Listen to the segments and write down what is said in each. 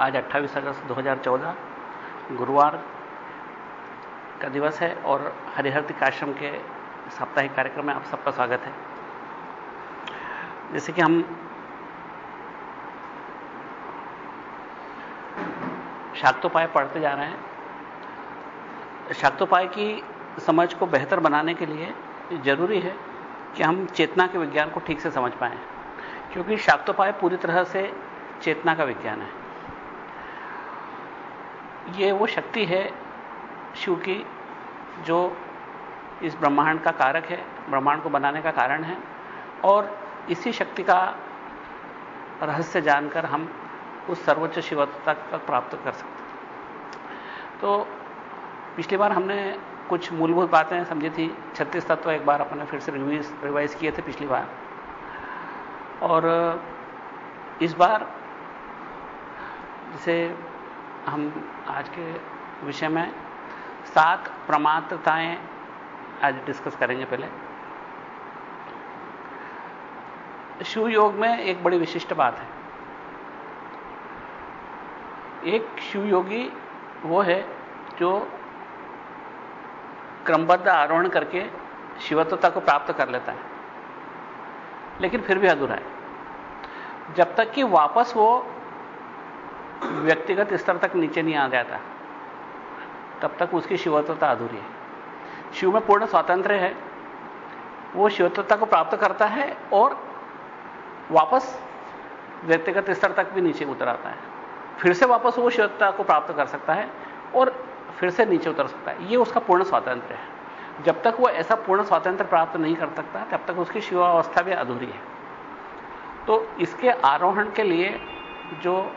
आज 28 अगस्त 2014 गुरुवार का दिवस है और हरिहर आश्रम के साप्ताहिक कार्यक्रम में आप सबका स्वागत है। जैसे कि हम शाक्तोपाय पढ़ते जा रहे हैं। शाक्तोपाय की समझ को बेहतर बनाने के लिए ज़रूरी है कि हम चेतना के विज्ञान को ठीक से समझ पाएँ, क्योंकि शाक्तोपाय पूरी तरह से चेतना का विज्ञान है। यह वो शक्ति है शिव की, जो इस ब्रह्मांड का कारक है, ब्रह्मांड को बनाने का कारण है। और इसी शक्ति का रहस्य जानकर हम उस सर्वोच्च शिवत्ता तक प्राप्त कर सकते हैं। तो पिछली बार हमने कुछ मूलभूत बातें समझी थी, छत्तीस तत्व एक बार अपने फिर से रिवाइज रिवाइज किए थे पिछली बार। और इस बार जिसे हम आज के विषय में सात प्रमात्रताएँ आज डिस्कस करेंगे पहले। शिव योग में एक बड़ी विशिष्ट बात है। एक शिव योगी वो है जो क्रमबद्ध आरोहण करके शिवत्वता को प्राप्त कर लेता है। लेकिन फिर भी अधूरा है। जब तक कि वापस वो व्यक्तिगत स्तर तक नीचे नहीं आ गया था तब तक उसकी शिवत्वता अधूरी है। शिव में पूर्ण स्वातंत्र है। वो शिवत्वता को प्राप्त करता है और वापस व्यक्तिगत स्तर तक भी नीचे उतर आता है। फिर से वापस वो शिवत्ता को प्राप्त कर सकता है और फिर से नीचे उतर सकता है। ये उसका पूर्ण स्वातंत्र है। जब तक वो ऐसा पूर्ण स्वातंत्र प्राप्त नहीं कर सकता, तब तक उसकी शिवावस्था भी अधूरी है। तो इसके आरोहण के लिए जो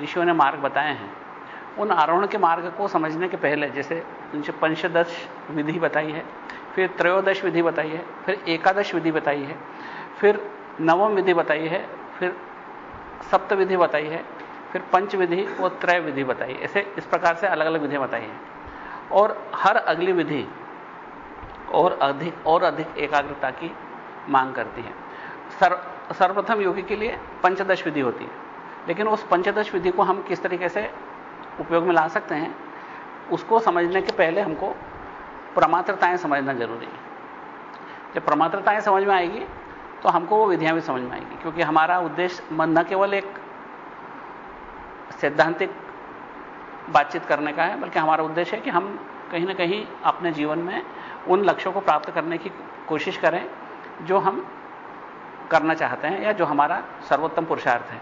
ऋषियों ने मार्ग बताए हैं। उन आरोहण के मार्ग को समझने के पहले, जैसे उनसे पंचदश विधि बताई है, फिर त्रयोदश विधि बताई है, फिर एकादश विधि बताई है, फिर नवम विधि बताई है, फिर सप्त विधि बताई है, फिर पंच विधि और त्रय विधि बताई ऐसे इस प्रकार से अलग अलग विधियाँ बताई हैं। और हर अगली विधि और अधिक और अधिक एकाग्रता की मांग करती है। सर्व, सर्वप्रथम योगी के लिए पंचदश विधि होती है। लेकिन उस पंचदश विधि को हम किस तरीके से उपयोग में ला सकते हैं, उसको समझने के पहले हमको प्रमात्रताएँ समझना ज़रूरी है। जब प्रमात्रताएँ समझ में आएगी तो हमको वो विधियाँ भी समझ में आएगी, क्योंकि हमारा उद्देश्य मन न केवल एक सैद्धांतिक बातचीत करने का है, बल्कि हमारा उद्देश्य है कि हम कहीं ना कहीं अपने जीवन में उन लक्ष्यों को प्राप्त करने की कोशिश करें, जो हम करना चाहते हैं या जो हमारा सर्वोत्तम पुरुषार्थ है।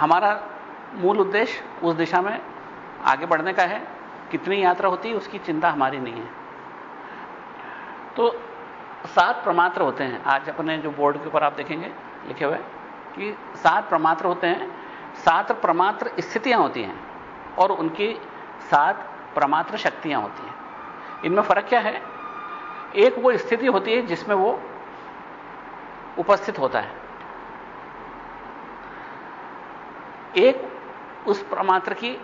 हमारा मूल उद्देश्य उस दिशा में आगे बढ़ने का है। कितनी यात्रा होती है, उसकी चिंता हमारी नहीं है। तो सात प्रमात्र होते हैं। आज अपने जो बोर्ड के ऊपर आप देखेंगे, लिखे हुए, कि सात प्रमात्र होते हैं। सात प्रमात्र स्थितियाँ होती हैं और उनकी सात प्रमात्र शक्तियाँ होती हैं। इनमें फ़र्क क्या है? एक वो स्थिति होती है जिसमें वो उपस्थित होता है। एक उस प्रमात्र की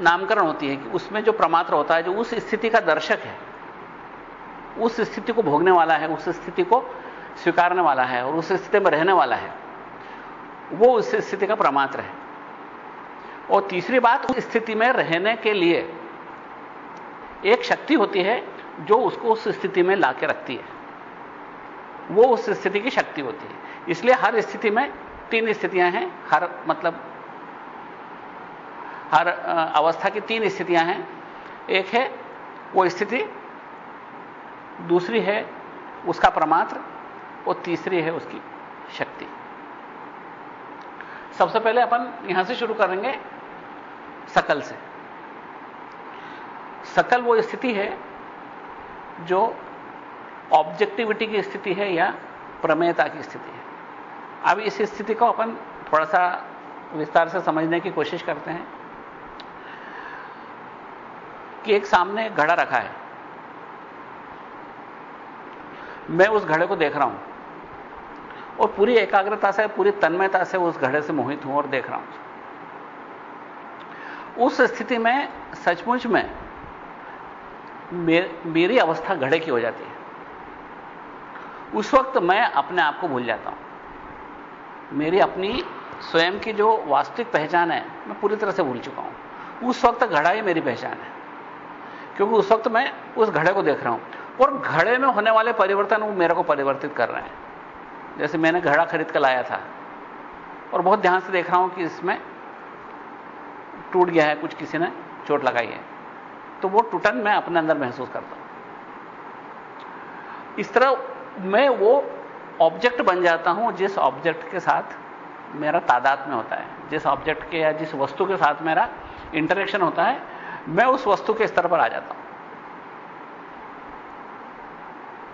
नामकरण होती है कि उसमें जो प्रमात्र होता है, जो उस स्थिति का दर्शक है, उस स्थिति को भोगने वाला है, उस स्थिति को स्वीकारने वाला है और उस स्थिति में रहने वाला है, वो उस स्थिति का प्रमात्र है। और तीसरी बात, उस स्थिति में रहने के लिए एक शक्ति होती है जो उसको उस स्थिति में लाके रखती है। वो उस स्थिति की शक्ति होती है। इसलिए हर स्थिति में तीन स्थितियाँ हैं। हर मतलब हर अवस्था की तीन स्थितियाँ हैं। एक है वो स्थिति, दूसरी है उसका प्रमात्र, और तीसरी है उसकी शक्ति। सबसे पहले अपन यहाँ से शुरू करेंगे सकल से। सकल वो स्थिति है जो ऑब्जेक्टिविटी की स्थिति है या प्रमेयता की स्थिति है। अब इस स्थिति को अपन थोड़ा सा विस्तार से समझने की कोशिश करते हैं कि एक सामने घड़ा रखा है। मैं उस घड़े को देख रहा हूँ और पूरी एकाग्रता से, पूरी तन्मयता से उस घड़े से मोहित हूँ और देख रहा हूँ। उस स्थिति में, सचमुच में, मेरी अवस्था घड़े की हो जाती है। उस वक्त मैं अपने आप को भूल जाता हूँ। मेरी अपनी स्वयं की जो वास्तविक पहचान है, मैं पूरी तरह से भूल चुका हूँ। उस वक्त घड़ा ही मेरी पहचान है, क्योंकि उस वक्त मैं उस घड़े को देख रहा हूँ। और घड़े में होने वाले परिवर्तन वो मेरे को परिवर्तित कर रहे हैं। जैसे मैंने घड़ा खरीद कर लाया था, और बहुत ध्यान से देख रहा हूँ कि इसमें टूट गया है, कुछ किसी ने चोट लगाई है। तो वो टूटन मैं अपने अंदर महसूस करता हूँ। इस तरह मैं वो ऑब्जेक्ट बन जाता हूँ जिस ऑब्जेक्ट के साथ मेरा तादाद में होता है। जिस ऑब्जेक्ट के या जिस वस्तु के साथ मेरा इंटरेक्शन होता है, मैं उस वस्तु के स्तर पर आ जाता हूँ।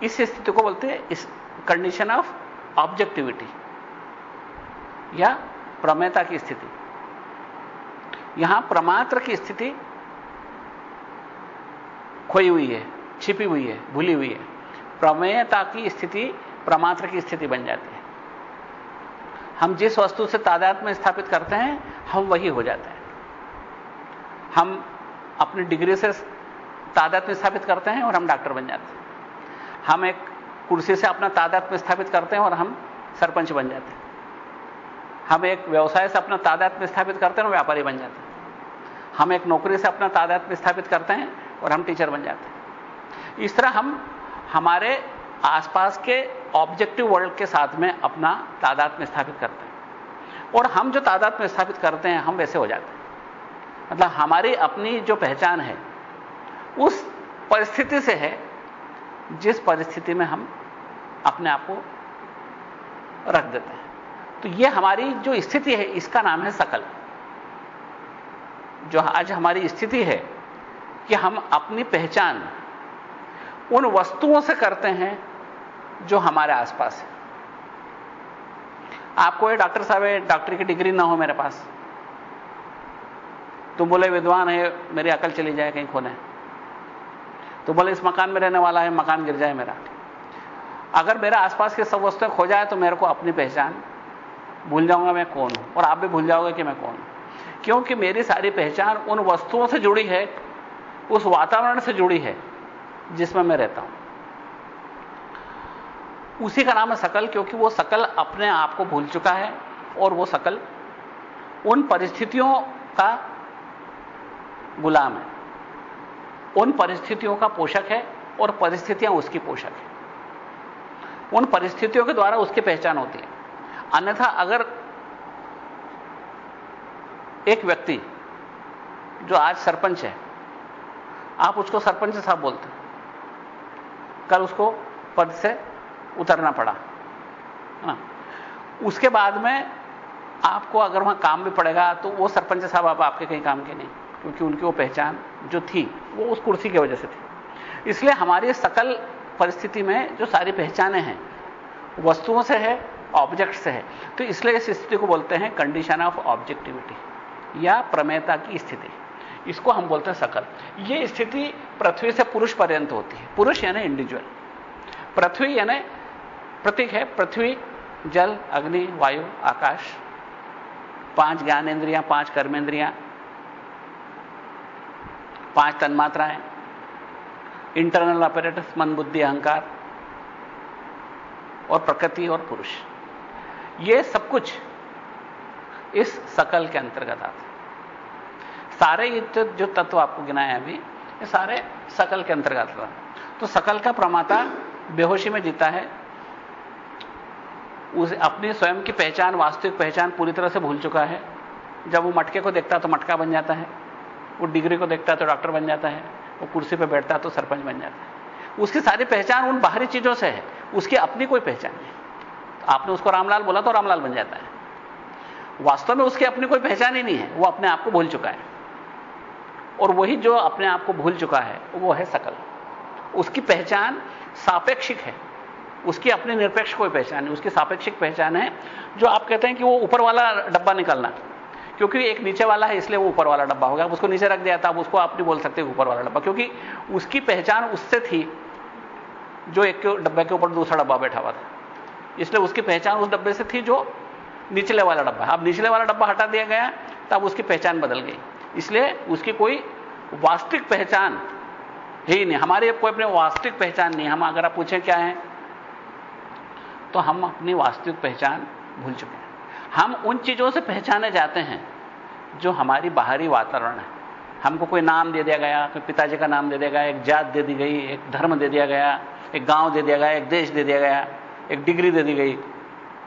इस स्थिति को बोलते हैं इस कंडीशन ऑफ़ ऑब्जेक्टिविटी या प्रमेयता की स्थिति। यहाँ प्रमात्र की स्थिति खोई हुई है, छिपी हुई है, भूली हुई है। प्रमेयता की स्थिति प्रमात्र की स्थिति बन जाती है। हम जिस वस्तु से तादाद में स्थापित करते हैं, हम वही हो जाते हैं। हम अपनी डिग्री से तादाद में स्थापित करते हैं और हम डॉक्टर बन जाते हैं। हम एक कुर्सी से अपना तादाद में स्थापित करते हैं और हम सरपंच बन जाते हैं। हम एक व्यवसाय से अपना तादाद में स्थापित करते हैं और व्यापारी बन जाते हैं। हम एक नौकरी से अपना तादाद में स्थापित करते हैं और हम टीचर बन जाते हैं। इस तरह हम हमारे आसपास के ऑब्जेक्टिव वर्ल्ड के साथ में अपना तादाद में स्थापित करते हैं। और हम जो तादाद में स्थापित करते हैं, हम वैसे हो जाते हैं। मतलब हमारी अपनी जो पहचान है, उस परिस्थिति से है, जिस परिस्थिति में हम अपने आप को रख देते हैं। तो यह हमारी जो स्थिति है, इसका नाम है सकल। जो आज हमारी स्थिति है कि हम अपनी पहचान उन वस्तुओं से करते हैं जो हमारे आसपास है। आपको ये डॉक्टर साहब डॉक्टर की डिग्री ना हो मेरे पास। तुम बोले, विद्वान है, मेरी अकल चली जाए, कहीं खोने तो बोले, इस मकान में रहने वाला है, मकान गिर जाए मेरा। अगर मेरे आसपास की सब वस्तुएँ खो जाए तो मेरे को अपनी पहचान भूल जाऊँगा मैं कौन हूँ, और आप भी भूल जाओगे कि मैं कौन हूँ। क्योंकि मेरी सारी पहचान उन वस्तुओं से जुड़ी है, उस वातावरण से जुड़ी है, जिसमें मैं रहता हूँ। उसी का नाम है सकल, क्योंकि वो सकल अपने आप को भूल चुका है और वो सकल उन परिस्थितियों का गुलाम है। उन परिस्थितियों का पोषक है और परिस्थितियाँ उसकी पोषक है। उन परिस्थितियों के द्वारा उसकी पहचान होती है। अन्यथा अगर एक व्यक्ति जो आज सरपंच है, आप उसको सरपंच साहब बोलते हैं। कल उसको पद से उतरना पड़ा, है ना? उसके बाद में आपको अगर वहाँ काम भी पड़ेगा तो वो सरपंच साहब, आप आपके कहीं काम के नहीं, क्योंकि उनकी वो पहचान जो थी, वो उस कुर्सी की वजह से थी। इसलिए हमारी सकल परिस्थिति में जो सारी पहचानें हैं, वस्तुओं से है ऑब्जेक्ट से है तो इसलिए इस स्थिति को बोलते हैं कंडीशन ऑफ़ ऑब्जेक्टिविटी या प्रमेयता की स्थिति। इसको हम बोलते हैं सकल। यह स्थिति पृथ्वी से पुरुष पर्यंत होती है। पुरुष यानी इंडिविजुअल पृथ्वी यानी प्रतीक है, पृथ्वी, जल, अग्नि, वायु, आकाश। पाँच ज्ञानेन्द्रियाँ, पाँच कर्मेंद्रियाँ। पाँच तन्मात्राएँ इंटरनल ऑपरेटर्स मन, बुद्धि, अहंकार। और प्रकृति और पुरुष। ये सब कुछ इस सकल के अंतर्गत आते सारे जो तत्व आपको गिनाए अभी, ये सारे सकल के अंतर्गत तो सकल का प्रमाता बेहोशी में जीता है उसे अपनी स्वयं की पहचान, वास्तविक पहचान पूरी तरह से भूल चुका है। जब वो मटके को देखता तो मटका बन जाता है। वो डिग्री को देखता तो डॉक्टर बन जाता है। वो कुर्सी पर बैठता तो सरपंच बन जाता है। उसकी सारी पहचान उन बाहरी चीज़ों से है। उसकी अपनी कोई पहचान नहीं। तो आपने उसको रामलाल बोला तो रामलाल बन जाता है। वास्तव में उसकी अपनी कोई पहचान ही नहीं है। वो अपने आप को भूल चुका है। और वही जो अपने आप को भूल चुका है, वो है सकल। उसकी पहचान सापेक्षिक है। उसकी अपनी निरपेक्ष कोई पहचान नहीं, उसकी सापेक्षिक पहचान है, जो आप कहते हैं कि वो ऊपर वाला डब्बा निकलना। क्योंकि एक नीचे वाला है, इसलिए वो ऊपर वाला डब्बा होगा। उसको नीचे रख दिया था अब उसको आप नहीं बोल सकते ऊपर वाला डब्बा, क्योंकि उसकी पहचान उससे थी, जो एक डब्बे के ऊपर दूसरा डब्बा बैठा हुआ था। इसलिए उसकी पहचान उस डब्बे से थी, जो निचले वाला डब्बा। अब निचले वाला डब्बा हटा दिया गया, तब उसकी पहचान बदल गई। इसलिए उसकी कोई वास्तविक पहचान ही नहीं। हमारी कोई अपने वास्तविक पहचान नहीं। हम अगर आप पूछें क्या है तो हम अपनी वास्तविक पहचान भूल चुके हैं। हम उन चीज़ों से पहचाने जाते हैं जो हमारी बाहरी वातावरण है। हमको कोई नाम दे दिया गया, कोई पिताजी का नाम दे दिया गया, एक जात दे दी गई, एक धर्म दे दिया गया, एक गाँव दे दिया गया, एक देश दे दिया गया, एक डिग्री दे दी गई,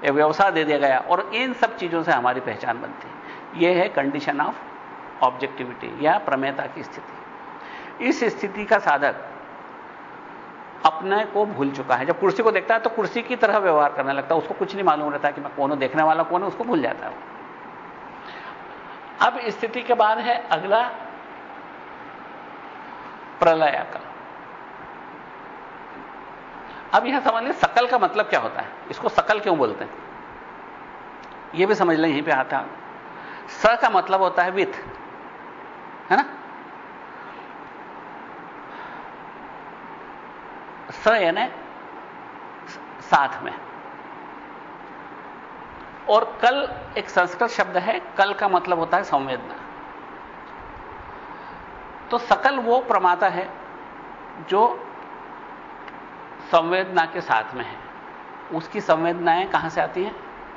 एक व्यवसाय दे दिया गया और इन सब चीज़ों से हमारी पहचान बनती है। यह है कंडीशन ऑफ़ ऑब्जेक्टिविटी या प्रमेयता की स्थिति। इस स्थिति का साधक अपने को भूल चुका है। जब कुर्सी को देखता है तो कुर्सी की तरह व्यवहार करने लगता है। उसको कुछ नहीं मालूम रहता कि मैं कौन हूँ, देखने वाला कौन है, उसको भूल जाता है अब स्थिति के बाद है अगला प्रलयाकल अब यह समझ लें सकल का मतलब क्या होता है? इसको सकल क्यों बोलते हैं? यह भी समझ लें, यहीं पे आता स का मतलब होता है विथ, है ना? स यानी साथ में। और कल एक संस्कृत शब्द है, कल का मतलब होता है संवेदना। तो सकल वो प्रमाता है जो संवेदना के साथ में है। उसकी संवेदनाएँ कहाँ से आती हैं?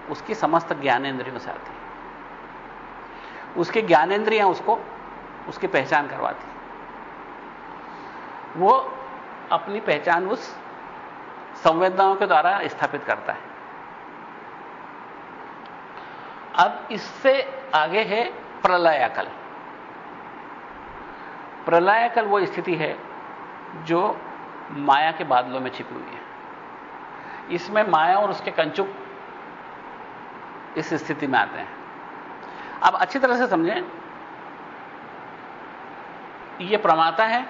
उसकी समस्त ज्ञानेंद्रियों से आती हैं। उसकी ज्ञानेंद्रियाँ उसको, उसकी पहचान करवाती वो अपनी पहचान उस संवेदनाओं के द्वारा स्थापित करता है। अब इससे आगे है प्रलयाकल। प्रलयाकल वो स्थिति है जो माया के बादलों में छिपी हुई है। इसमें माया और उसके कंचुक इस स्थिति में आते हैं। अब अच्छी तरह से समझें, ये प्रमाता है,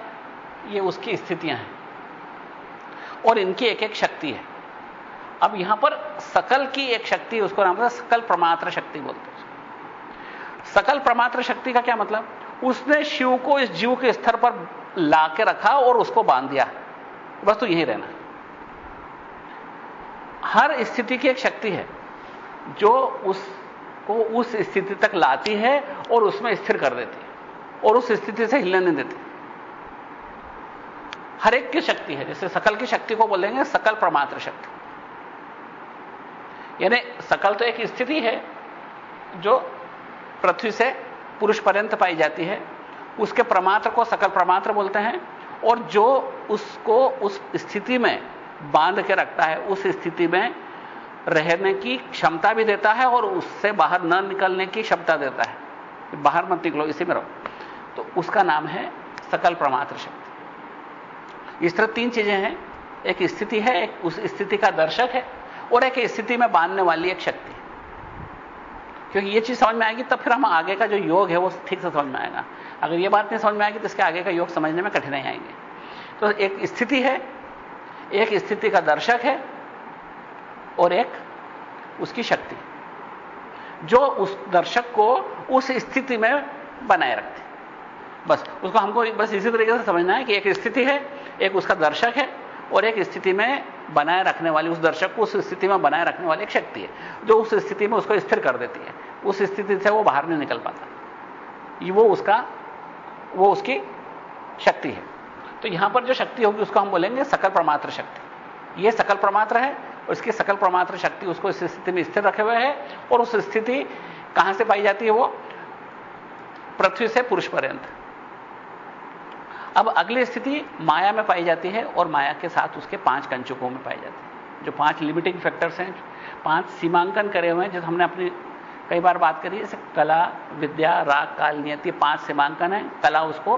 ये उसकी स्थितियाँ हैं। और इनकी एक एक शक्ति है। अब यहाँ पर सकल की एक शक्ति, उसको नाम सकल प्रमात्र शक्ति बोलते हैं सकल प्रमात्र शक्ति का क्या मतलब? उसने शिव को इस जीव के स्तर पर ला के रखा और उसको बाँध दिया। बस तो यही रहना। हर स्थिति की एक शक्ति है, जो उसको उस स्थिति तक लाती है और उसमें स्थिर कर देती है और उस स्थिति से हिलने नहीं देती। हर एक की शक्ति है, जैसे सकल की शक्ति को बोलेंगे, सकल प्रमात्र शक्ति। यानी सकल तो एक स्थिति है, जो पृथ्वी से पुरुष पर्यंत पाई जाती है, उसके प्रमात्र को सकल प्रमात्र बोलते हैं, और जो उसको उस स्थिति में बाँध के रखता है, उस स्थिति में रहने की क्षमता भी देता है, और उससे बाहर न निकलने की क्षमता देता है। बाहर मत निकलो, इसी में रहो। तो उसका नाम है सकल प्रमात्र शक्ति। इस तरह तीन चीज़ें हैं। एक स्थिति है, एक उस स्थिति का दर्शक है और एक स्थिति में बांधने वाली एक शक्ति क्योंकि ये चीज़ समझ में आएगी, तब फिर हम आगे का जो योग है वो ठीक से समझ में आएगा। अगर ये बात नहीं समझ में आएगी तो इसके आगे का योग समझने में कठिनाई आएँगे। तो एक स्थिति है, एक स्थिति का दर्शक है और एक उसकी शक्ति जो उस दर्शक को उस स्थिति में बनाए रखती बस, उसको हमको बस इसी तरीके से समझना है कि एक स्थिति है, एक उसका दर्शक है, और एक स्थिति में बनाए रखने वाली, उस दर्शक को उस स्थिति में बनाए रखने वाली एक शक्ति है, जो उस स्थिति में उसको स्थिर कर देती है। उस स्थिति से वो बाहर नहीं निकल पाता। वो उसका, वो उसकी शक्ति है। तो यहाँ पर जो शक्ति होगी, उसको हम बोलेंगे सकल प्रमात्र शक्ति। ये सकल प्रमात्र है, और इसकी सकल प्रमात्र शक्ति उसको इस स्थिति में स्थिर रखे हुए है, और उस स्थिति कहाँ से पाई जाती है वो? पृथ्वी से पुरुष पर्यंत। अब अगली स्थिति माया में पाई जाती है और माया के साथ उसके पाँच कंचुकों में पाई जाती है, जो पाँच लिमिटिंग फैक्टर्स हैं, पाँच सीमांकन करे हुए हैं, जैसे हमने अपनी कई बार बात करी जैसे कला, विद्या, राग, काल, नियति पाँच सीमांकन है। कला उसको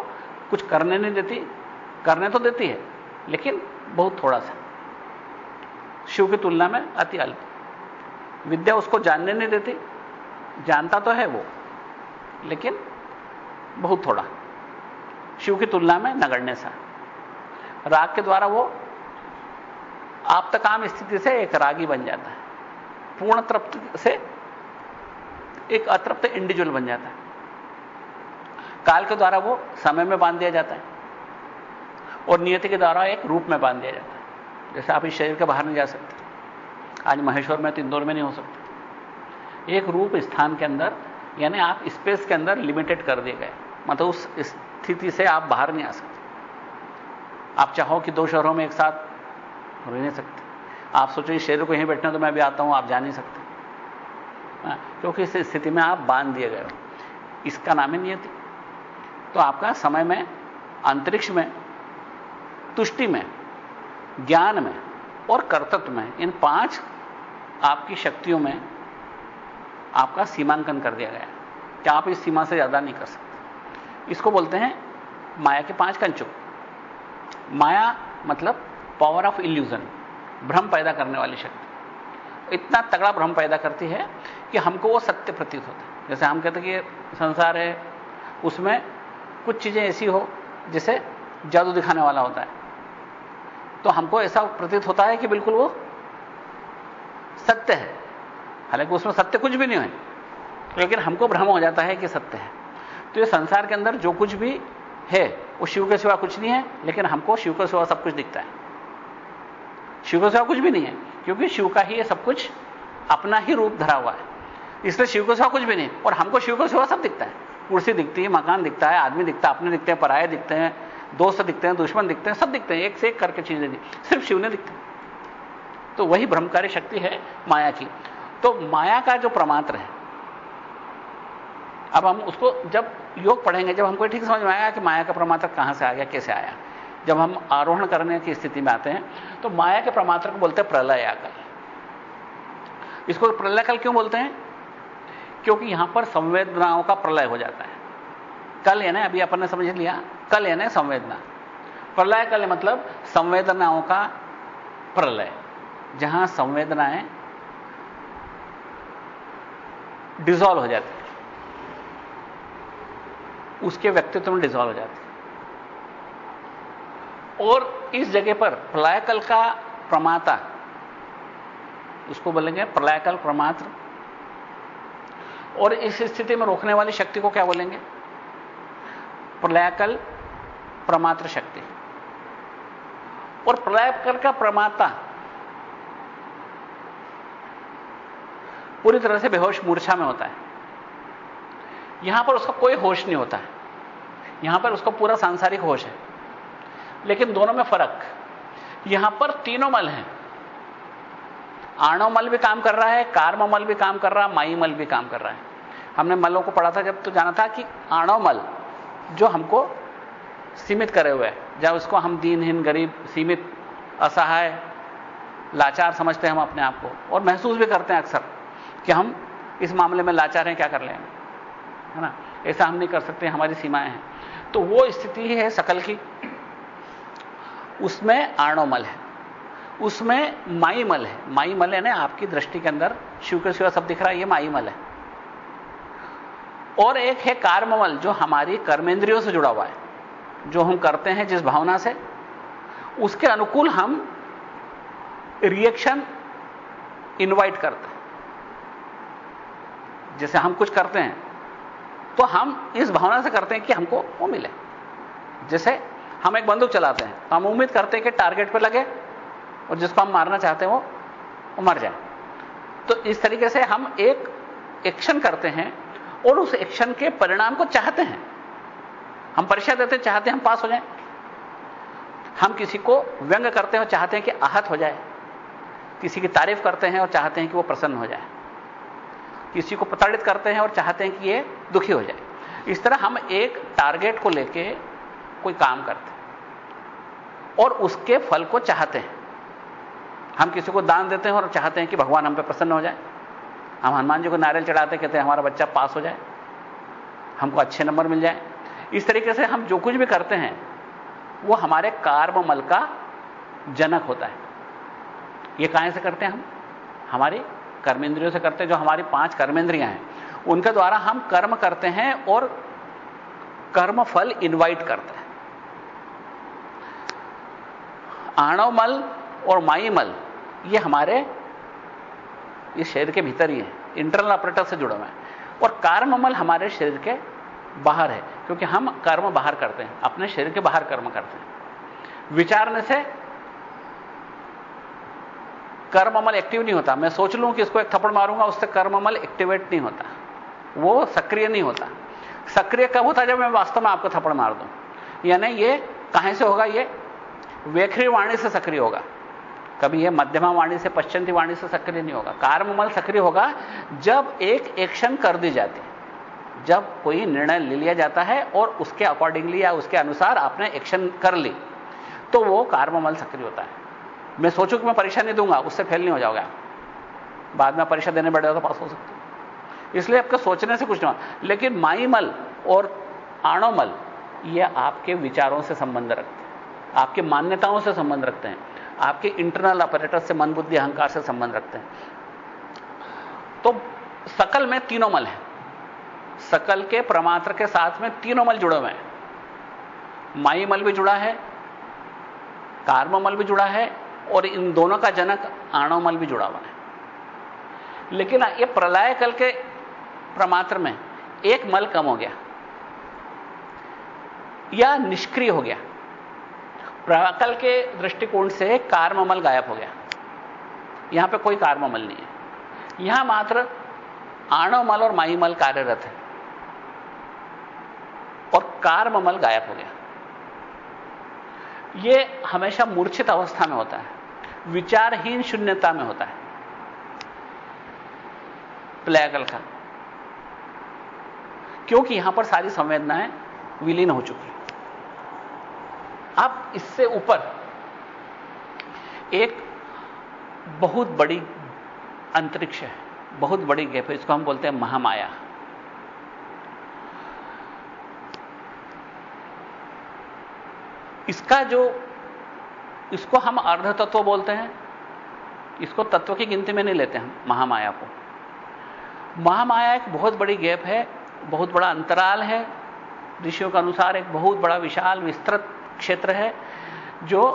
कुछ करने नहीं देती, करने तो देती है, लेकिन बहुत थोड़ा सा। शिव की तुलना में अति अल्प। विद्या उसको जानने नहीं देती, जानता तो है वो, लेकिन बहुत थोड़ा। शिव की तुलना में नगण्य सा। राग के द्वारा वो आप्तकाम स्थिति से एक रागी बन जाता है। पूर्ण तृप्त से एक अतृप्त इंडिविजुअल बन जाता है। काल के द्वारा वो समय में बाँध दिया जाता है और नियति के द्वारा एक रूप में बाँध दिया जाता है। जैसे आप इस शरीर के बाहर नहीं जा सकते। आज महेश्वर में तो इंदौर में नहीं हो सकते। एक रूप स्थान के अंदर, यानी आप स्पेस के अंदर लिमिटेड कर दिए गए। मतलब उस स्थिति से आप बाहर नहीं आ सकते। आप चाहो कि दो शहरों में एक साथ रह नहीं सकते। आप सोचो इस शरीर को यहीं बैठना तो मैं भी आता हूँ आप जा नहीं सकते। हाँ, क्योंकि इस स्थिति में आप बाँध दिए गए हो। इसका नाम है नियति। तो आपका समय में अंतरिक्ष में तुष्टि में ज्ञान में और कर्तत्व में इन पाँच आपकी शक्तियों में आपका सीमांकन कर दिया गया कि आप इस सीमा से ज़्यादा नहीं कर सकते? इसको बोलते हैं माया के पाँच कंचुक माया मतलब पावर ऑफ़ इल्यूजन भ्रम पैदा करने वाली शक्ति। इतना तगड़ा भ्रम पैदा करती है कि हमको वो सत्य प्रतीत होता है। जैसे हम कहते हैं कि संसार है, उसमें कुछ चीज़ें ऐसी हो जिसे जादू दिखाने वाला होता है। तो हमको ऐसा प्रतीत होता है कि बिल्कुल वो सत्य है। हालाँकि उसमें सत्य कुछ भी नहीं है, लेकिन हमको भ्रम हो जाता है कि सत्य है। तो ये संसार के अंदर जो कुछ भी है, वो शिव के सिवा कुछ नहीं है, लेकिन हमको शिव के सिवा सब कुछ दिखता है। शिव के सिवा कुछ भी नहीं है, क्योंकि शिव का ही ये सब कुछ अपना ही रूप धरा हुआ है। इसलिए शिव के सिवा कुछ भी नहीं, और हमको शिव के सिवा सब दिखता है। कुर्सी दिखती है, मकान दिखता है, आदमी दिखता है, अपने दिखते हैं, पराये दिखते हैं, दोस्त दिखते हैं, दुश्मन दिखते हैं, सब दिखते हैं, एक से एक करके चीज़ें दिखती सिर्फ़ शिव ने दिखते तो वही भ्रमकारी शक्ति है माया की। तो माया का जो प्रमात्र है अब हम उसको जब योग पढ़ेंगे, जब हमको ठीक समझ में आएगा कि माया का प्रमात्र कहाँ से आ गया, कैसे आया। जब हम आरोहण करने की स्थिति में आते हैं तो माया के प्रमात्र को बोलते हैं प्रलय आकल इसको प्रलय कल क्यों बोलते हैं? क्योंकि यहाँ पर संवेदनाओं का प्रलय हो जाता है। कल यानी अभी अपन ने समझ लिया, कल यानी संवेदना। प्रलय कल मतलब संवेदनाओं का प्रलय। जहाँ संवेदनाएँ डिसॉल्व हो जाती उसके व्यक्तित्व में डिजॉल्व हो जाती और इस जगह पर प्रलयकल का प्रमाता, उसको बोलेंगे प्रलयकल प्रमात्र। और इस स्थिति में रोकने वाली शक्ति को क्या बोलेंगे? प्रलयकल प्रमात्र शक्ति। और प्रलयकल का प्रमाता पूरी तरह से बेहोश मूर्छा में होता है। यहाँ पर उसका कोई होश नहीं होता है। यहाँ पर उसका पूरा सांसारिक होश है। लेकिन दोनों में फ़र्क। यहाँ पर तीनों मल हैं। आणवमल भी काम कर रहा है कार्ममल भी काम कर रहा है, माई मल भी काम कर रहा है। हमने मलों को पढ़ा था जब तो जाना था कि आणवमल जो हमको सीमित करे हुए है, जब उसको हम दीनहीन, गरीब, सीमित, असहाय, लाचार समझते हैं हम अपने आप को। और महसूस भी करते हैं अक्सर कि हम इस मामले में लाचार हैं, क्या कर लेंगे? है ना? ऐसा हम नहीं कर सकते, हमारी सीमाएँ हैं। तो वो स्थिति है सकल की। उसमें आणोमल है। उसमें माईमल है। माईमल है ना आपकी दृष्टि के अंदर शिव के शिवा सब दिख रहा है, ये माईमल है। और एक है कार्ममल, जो हमारी कर्मेंद्रियों से जुड़ा हुआ है। जो हम करते हैं जिस भावना से, उसके अनुकूल हम रिएक्शन इनवाइट करते हैं। जैसे हम कुछ करते हैं तो हम इस भावना से करते हैं कि हमको वो मिले। जैसे हम एक बंदूक चलाते हैं तो हम उम्मीद करते हैं कि टारगेट पर लगे और जिसको हम मारना चाहते हैं वो, वो मर जाए। तो इस तरीके से हम एक एक्शन करते हैं और उस एक्शन के परिणाम को चाहते हैं। हम परीक्षा देते चाहते हैं हम पास हो जाएँ। हम किसी को व्यंग करते हैं और चाहते हैं कि आहत हो जाए। किसी की तारीफ़ करते हैं और चाहते हैं कि वो प्रसन्न हो जाए। किसी को प्रताड़ित करते हैं और चाहते हैं कि ये दुखी हो जाए। इस तरह हम एक टारगेट को लेके कोई काम करते हैं और उसके फल को चाहते हैं। हम किसी को दान देते हैं और चाहते हैं कि भगवान हम पे प्रसन्न हो जाए। हम हनुमान जी को नारियल चढ़ाते कहते हैं, हमारा बच्चा पास हो जाए। हमको अच्छे नंबर मिल जाए। इस तरीके से हम जो कुछ भी करते हैं, वो हमारे कार्ममल का जनक होता है। ये कहाँ से करते हैं हम? हमारी कर्मेंद्रियों से करते हैं, जो हमारी पाँच कर्मेंद्रियाँ हैं। उनके द्वारा हम कर्म करते हैं और कर्म फल इनवाइट करते हैं। आणवमल और माईमल, ये हमारे, ये शरीर के भीतर ही है। इंटरनल ऑपरेटर से जुड़ा हुआ है। और कार्ममल हमारे शरीर के बाहर है, क्योंकि हम कर्म बाहर करते हैं, अपने शरीर के बाहर कर्म करते हैं। विचारने से कर्ममल एक्टिव नहीं होता। मैं सोच लूँ कि इसको एक थप्पड़ मारूँगा, उससे कर्म अमल एक्टिवेट नहीं होता। वो सक्रिय नहीं होता। सक्रिय कब होता जब मैं वास्तव में आपको थप्पड़ मार दूँ? यानी ये कहाँ से होगा ये? वेखरी वाणी से सक्रिय होगा। कभी यह मध्यमा वाणी से पश्चिमी वाणी से सक्रिय नहीं होगा। कार्ममल सक्रिय होगा जब एक एक्शन कर दी जाती जब कोई निर्णय ले लिया जाता है और उसके अकॉर्डिंगली या उसके अनुसार आपने एक्शन कर ली तो वो कार्ममल सक्रिय होता है। मैं सोचूं कि मैं परीक्षा नहीं दूँगा, उससे फेल नहीं हो जाओगे बाद में परीक्षा देने बैठे तो पास हो सकते इसलिए आपके सोचने से कुछ नहीं लेकिन माईमल और आणोमल, ये आपके विचारों से संबंध रखते हैं। आपके मान्यताओं से संबंध रखते हैं। आपके इंटरनल ऑपरेटर से मन, बुद्धि, अहंकार से संबंध रखते हैं। तो सकल में तीनों मल है। सकल के प्रमात्र के साथ में तीनों मल जुड़े हुए हैं। माई मल भी जुड़ा है, कार्ममल भी जुड़ा है और इन दोनों का जनक आणोमल भी जुड़ा हुआ है। लेकिन ये प्रलय कल के प्रमात्र में एक मल कम हो गया। या निष्क्रिय हो गया। प्रकल के दृष्टिकोण से कार्ममल गायब हो गया। यहाँ पे कोई कार्ममल नहीं है। यहाँ मात्र आणवमल और माईमल कार्यरत है। और कार्ममल गायब हो गया। यह हमेशा मूर्छित अवस्था में होता है। विचारहीन शून्यता में होता है। प्लेगल का। क्योंकि यहाँ पर सारी संवेदनाएँ विलीन हो चुकी अब इससे ऊपर एक बहुत बड़ी अंतरिक्ष है, बहुत बड़ी गैप है, इसको हम बोलते हैं महामाया। इसका जो इसको हम अर्ध तत्व बोलते हैं। इसको तत्व की गिनती में नहीं लेते हम, महामाया को। महामाया एक बहुत बड़ी गैप है, बहुत बड़ा अंतराल है। ऋषियों के अनुसार एक बहुत बड़ा विशाल विस्तृत क्षेत्र है, जो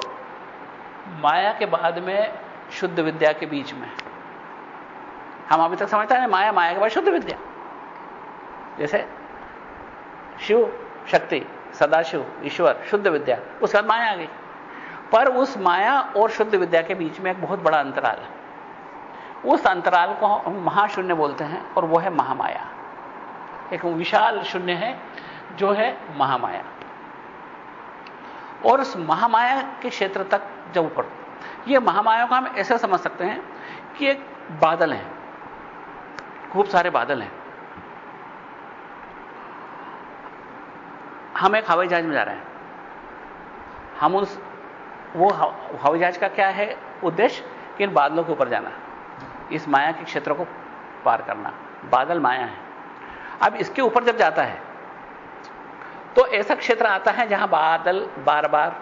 माया के बाद में शुद्ध विद्या के बीच में हम अभी तक समझते हैं माया माया के बाद शुद्ध विद्या। जैसे शिव शक्ति, सदाशिव, ईश्वर, शुद्ध विद्या, उसके बाद माया आ गई। पर उस माया और शुद्ध विद्या के बीच में एक बहुत बड़ा अंतराल है। उस अंतराल को हम महाशून्य बोलते हैं और वो है महामाया। एक विशाल शून्य है, जो है महामाया। और उस महामाया के क्षेत्र तक जब ऊपर, ये महामाया को हम ऐसे समझ सकते हैं कि एक बादल है। खूब सारे बादल हैं। हम एक हवाई जहाज़ में जा रहे हैं। हम उस वो हवाई जहाज़ का क्या है उद्देश्य? कि इन बादलों के ऊपर जाना, इस माया के क्षेत्र को पार करना। बादल माया है। अब इसके ऊपर जब जाता है तो ऐसा क्षेत्र आता है जहाँ बादल बार बार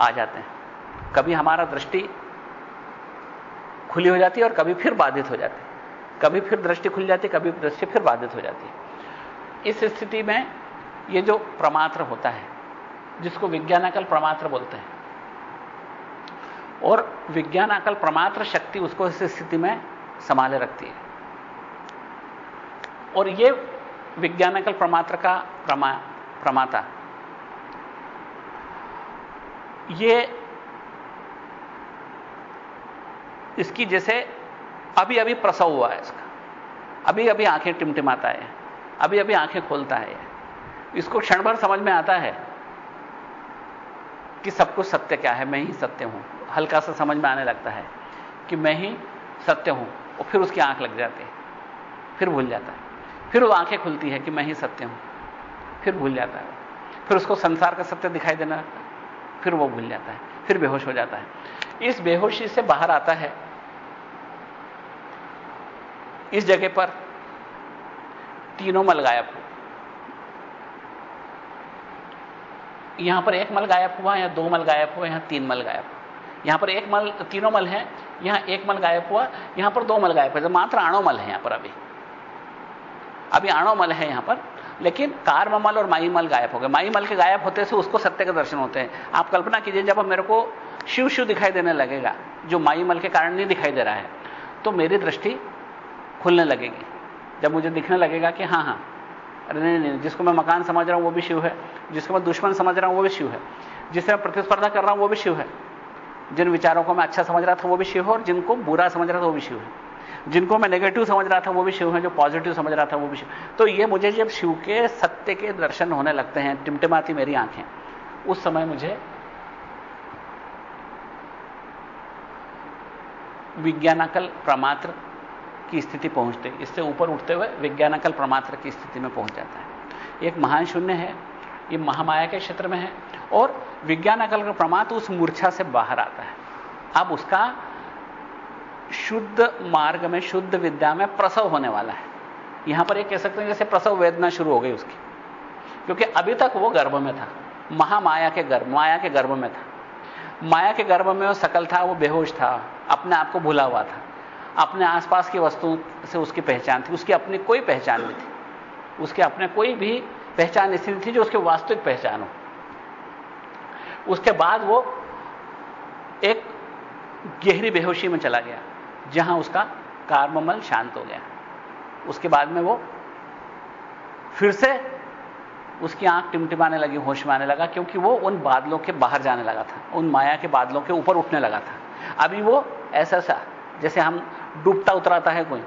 आ जाते हैं। कभी हमारा दृष्टि खुली हो जाती है और कभी फिर बाधित हो जाती है। कभी फिर दृष्टि खुल जाती है, कभी दृष्टि फिर बाधित हो जाती है। इस स्थिति में ये जो प्रमात्र होता है जिसको विज्ञानाकल प्रमात्र बोलते हैं। और विज्ञानाकल प्रमात्र शक्ति उसको इस स्थिति में संभाले रखती है। और ये विज्ञानकल प्रमात्र का प्रमा, प्रमाता। ये इसकी जैसे अभी अभी प्रसव हुआ है इसका। अभी अभी आँखें टिमटिमाता है। अभी अभी आँखें खोलता है। इसको क्षण भर समझ में आता है। कि सब कुछ सत्य क्या है, मैं ही सत्य हूँ। हल्का सा समझ में आने लगता है कि मैं ही सत्य हूँ, और फिर उसकी आँख लग जाती है, फिर भूल जाता है। फिर वो आँखें खुलती है कि मैं ही सत्य हूँ, फिर भूल जाता है। फिर उसको संसार का सत्य दिखाई देना, फिर वो भूल जाता है, फिर बेहोश हो जाता है। इस बेहोशी से बाहर आता है, इस जगह पर तीनों मल गायब हो। यहाँ पर एक मल गायब हुआ, यहाँ दो मल गायब हुआ यहाँ तीन मल गायब यहाँ पर एक मल, तीनों मल है, यहाँ एक मल गायब हुआ, यहाँ पर दो मल गायब हुआ मात्र आणो मल है यहाँ पर अभी। अभी आणो मल है यहाँ पर, लेकिन कार्ममल और माई मल गायब हो गए। माई मल के गायब होते से उसको सत्य के दर्शन होते हैं। आप कल्पना कीजिए, जब मेरे को शिव शिव दिखाई देने लगेगा, जो माई मल के कारण नहीं दिखाई दे रहा है तो मेरी दृष्टि खुलने लगेगी। जब मुझे दिखने लगेगा कि हाँ हाँ अरे नहीं नहीं, जिसको मैं मकान समझ रहा हूँ, वो भी शिव है। जिसको मैं दुश्मन समझ रहा हूँ, वो भी शिव है। जिससे मैं प्रतिस्पर्धा कर रहा हूँ, वो भी शिव है। जिन विचारों को मैं अच्छा समझ रहा था, वो भी शिव है, और जिनको बुरा समझ रहा था, वो भी शिव है। जिनको मैं नेगेटिव समझ रहा था, वो भी शिव है, जो पॉजिटिव समझ रहा था, वो भी शिव तो ये मुझे जब शिव के सत्य के दर्शन होने लगते हैं, टिमटिमाती मेरी आँखें, उस समय मुझे विज्ञानकल प्रमात्र की स्थिति पहुँचते इससे ऊपर उठते हुए विज्ञानकल प्रमात्र की स्थिति में पहुँच जाता है। एक महान शून्य है। ये महामाया के क्षेत्र में है। और विज्ञानकल का प्रमात्र उस मूर्छा से बाहर आता है। अब उसका शुद्ध मार्ग में, शुद्ध विद्या में प्रसव होने वाला है। यहाँ पर एक कह सकते हैं जैसे प्रसव वेदना शुरू हो गई उसकी। क्योंकि अभी तक वो गर्भ में था। महामाया के गर्भ, माया के गर्भ में था। माया के गर्भ में वो सकल था, वो बेहोश था, अपने आप को भूला हुआ था। अपने आसपास की वस्तु से उसकी पहचान थी, उसकी अपनी कोई पहचान नहीं थी। उसके अपने कोई भी पहचान ऐसी थी जो उसकी वास्तविक पहचान हो। उसके बाद वो एक गहरी बेहोशी में चला गया, जहाँ उसका कार्ममल शांत हो गया। उसके बाद में वो फिर से उसकी आँख टिमटिमाने लगी, होश में आने लगा, क्योंकि वो उन बादलों के बाहर जाने लगा था, उन माया के बादलों के ऊपर उठने लगा था। अभी वो ऐसा सा जैसे हम डूबता उतराता है कोई।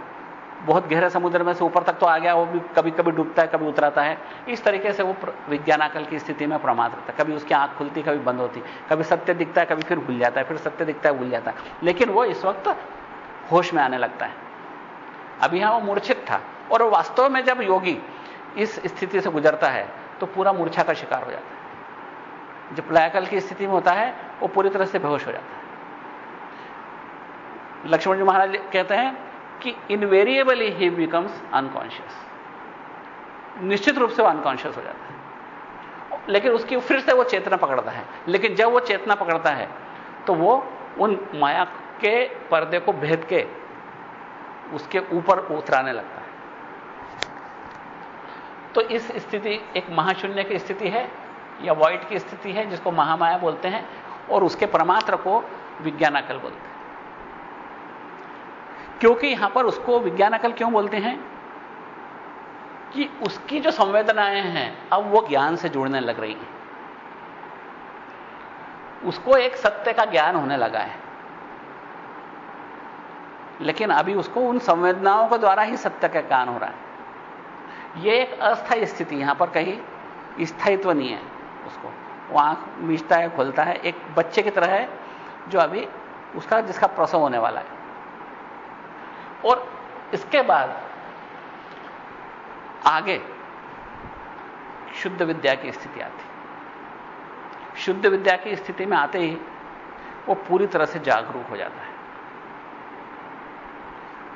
बहुत गहरे समुद्र में से ऊपर तक तो आ गया, वो भी कभी कभी डूबता है, कभी उतराता है। इस तरीके से वो विज्ञानाकल की स्थिति में प्रमाद रहता है। कभी उसकी आँख खुलती, कभी बंद होती। कभी सत्य दिखता है, कभी फिर भूल जाता है, फिर सत्य दिखता है, भूल जाता है। लेकिन वो इस वक्त होश में आने लगता है। अभी यहाँ वो मूर्छित था। और वास्तव में जब योगी इस स्थिति से गुजरता है तो पूरा मूर्छा का शिकार हो जाता है। जब लयाकल की स्थिति में होता है, वो पूरी तरह से बेहोश हो जाता है। लक्ष्मण जी महाराज कहते हैं कि इनवेरिएबली ही बिकम्स अनकॉन्शियस निश्चित रूप से वो अनकॉन्शियस हो जाता है। लेकिन उसकी फिर से वो चेतना पकड़ता है। लेकिन जब वो चेतना पकड़ता है तो वो उन माया के पर्दे को भेद के उसके ऊपर उतराने लगता है। तो इस स्थिति एक महाशून्य की स्थिति है, या वॉइट की स्थिति है, जिसको महामाया बोलते हैं, और उसके परमात्र को विज्ञानाकल बोलते हैं। क्योंकि यहाँ पर उसको विज्ञानाकल क्यों बोलते हैं? कि उसकी जो संवेदनाएँ हैं, अब वो ज्ञान से जुड़ने लग रही हैं। उसको एक सत्य का ज्ञान होने लगा है। लेकिन अभी उसको उन संवेदनाओं के द्वारा ही सत्य का ज्ञान हो रहा है। यह एक अस्थायी स्थिति, यहाँ पर कहीं स्थायित्व नहीं है उसको। वो आँख मीचता है, खुलता है, एक बच्चे की तरह है, जो अभी उसका, जिसका प्रसव होने वाला है। और इसके बाद आगे शुद्ध विद्या की स्थिति आती। शुद्ध विद्या की स्थिति में आते ही वो पूरी तरह से जागरूक हो जाता है।